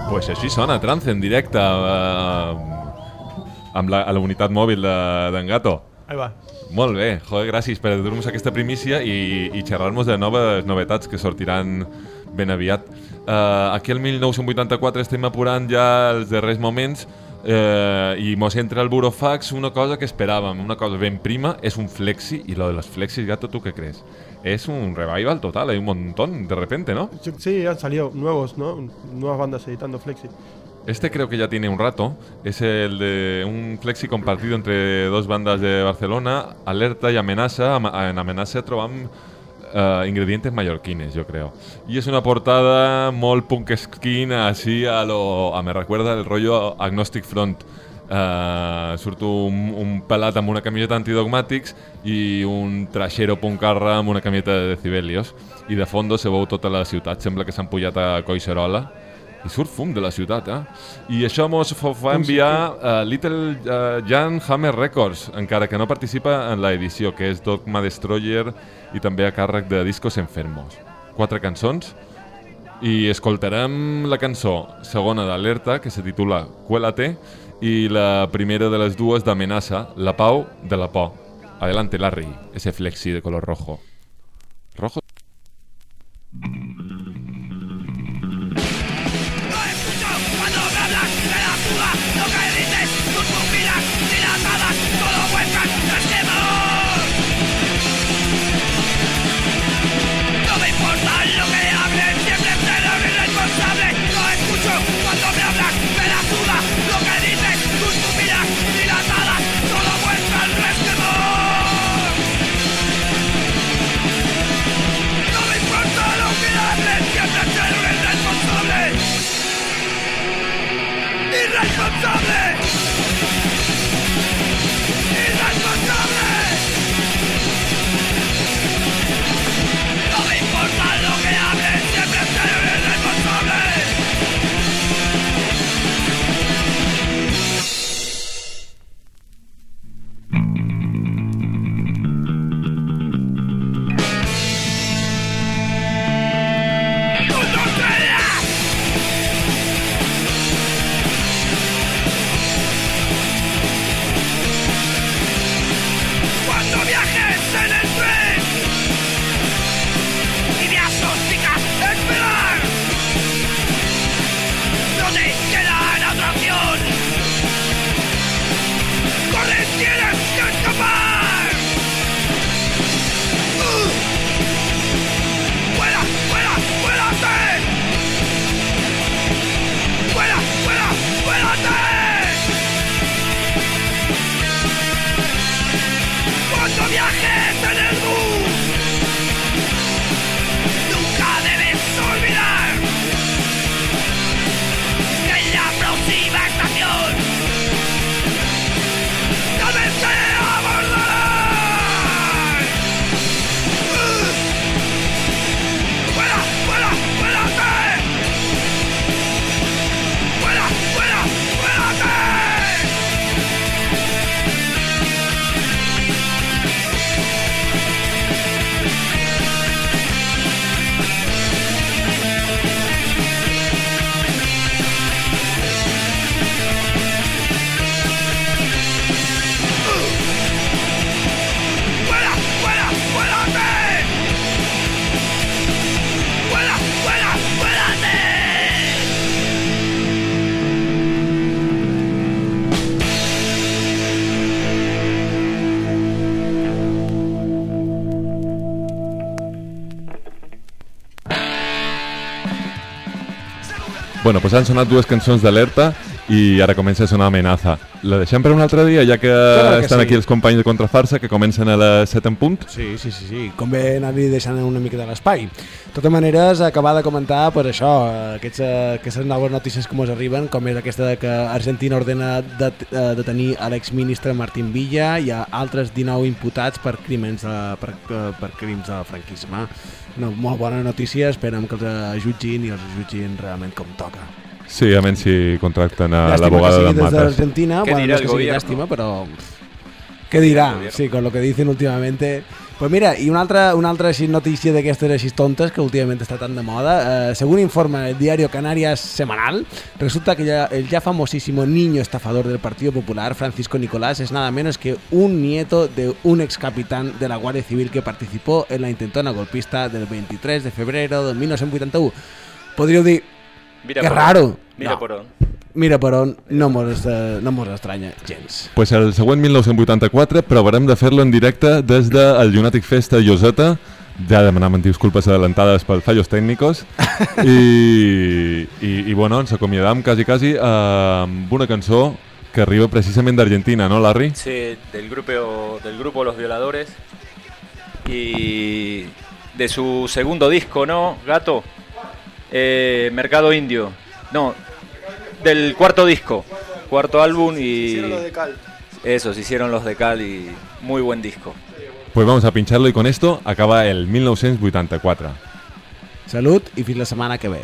[SPEAKER 1] Pues així sona, trance en directe eh, a la unitat mòbil de- d'en Gato.
[SPEAKER 13] Ahí va.
[SPEAKER 1] Molt bé, joder, gràcies per dur-nos aquesta primícia i, i xerrar-nos de noves novetats que sortiran ben aviat. Uh, aquí al 1984 estem apurant ja els darrers moments eh, i mos entra el burofax una cosa que esperàvem, una cosa ben prima, és un flexi, i lo de los flexis, Gato, ¿tú qué crees? Es un revival total, hay un montón de repente, ¿no?
[SPEAKER 13] Sí, han salido nuevos, ¿no? Nuevas bandas editando Flexi.
[SPEAKER 1] Este creo que ya tiene un rato. Es el de un flexi compartido entre dos bandas de Barcelona, Alerta y Amenaza. En Amenaza trobam eh, ingredientes mallorquines, yo creo. Y es una portada molt punk skin, así a lo... a- me recuerda el rollo Agnostic Front. Uh, surt un, un pelat amb una camiseta antidogmàtics i un trashero puncarra amb una camiseta de decibelios i de fondo se veu tota la ciutat sembla que s'han pujat a Coixerola i surt fum de la ciutat, eh? I això mos fa enviar uh, Little uh, Jan Hammer Records, encara que no participa en la edició, que és Dogma Destroyer i també a càrrec de Discos Enfermos. Quatre cançons i escoltarem la cançó segona d'Alerta, que se titula Cuélate, i la primera de les dues d'Amenaça, La Pau de la Por. Adelante, Larry, ese flexi de color rojo. ¿Rojo?
[SPEAKER 15] Cuando
[SPEAKER 1] han sonat dues cançons d'alerta i ara comença a sonar amenaça. La deixem per un altre dia, ja que,
[SPEAKER 3] Clar que
[SPEAKER 1] estan
[SPEAKER 3] sí.
[SPEAKER 1] aquí els companys de Contrafarsa, que comencen a les 7 en punt.
[SPEAKER 3] Sí, sí, sí, sí. Convé anar-li deixant una mica de l'espai. De totes maneres, acabar de comentar per això, aquests, aquestes noves notícies que ens arriben, com és aquesta de que Argentina ordena de, eh, detenir a l'exministre Martín Villa i a altres 19 imputats per crímens de, per, eh, per crims de franquisme. Una molt bona notícia, esperem que els jutgin i els jutgin realment com toca.
[SPEAKER 1] Sí, a menys si contracten a l'abogada de Matas.
[SPEAKER 3] d'Argentina,
[SPEAKER 10] ¿Qué
[SPEAKER 3] bueno,
[SPEAKER 10] dirá
[SPEAKER 3] no es
[SPEAKER 10] el
[SPEAKER 3] que sigui
[SPEAKER 10] gobierno?
[SPEAKER 3] llàstima, però... Què dirà? Sí, con lo que dicen últimamente. Pues mira, i una altra, una altra així notícia d'aquestes així tontes que últimament està tan de moda. Eh, según informa el diario Canarias Semanal, resulta que ya- el ya famosísimo niño estafador del Partido Popular, Francisco Nicolás, es nada menos que un nieto de un ex capitán de la Guardia Civil que participó en la intentona golpista del 23 de febrero de 1981. Podríeu dir,
[SPEAKER 10] Mira
[SPEAKER 3] que
[SPEAKER 10] por
[SPEAKER 3] raro.
[SPEAKER 10] on. Mira
[SPEAKER 3] No.
[SPEAKER 10] por on.
[SPEAKER 3] Mira per on no mos, eh, no mos estranya gens.
[SPEAKER 1] Pues el següent 1984 provarem de fer-lo en directe des del Lunatic Fest a Lloseta. Ja demanàvem disculpes adelantades pels fallos tècnicos. I, i, i bueno, ens acomiadam quasi, quasi eh, amb una cançó que arriba precisament d'Argentina, no, Larry?
[SPEAKER 10] Sí, del grupo, del grupo Los Violadores. Y de su segundo disco, ¿no, Gato? Eh, Mercado Indio. No, del cuarto disco. cuarto álbum y
[SPEAKER 13] Hicieron los de Cal.
[SPEAKER 10] eso, se hicieron los de Cal y muy buen disco.
[SPEAKER 1] Pues vamos a pincharlo y con esto acaba el 1984.
[SPEAKER 8] Salut i fins la setmana que ve.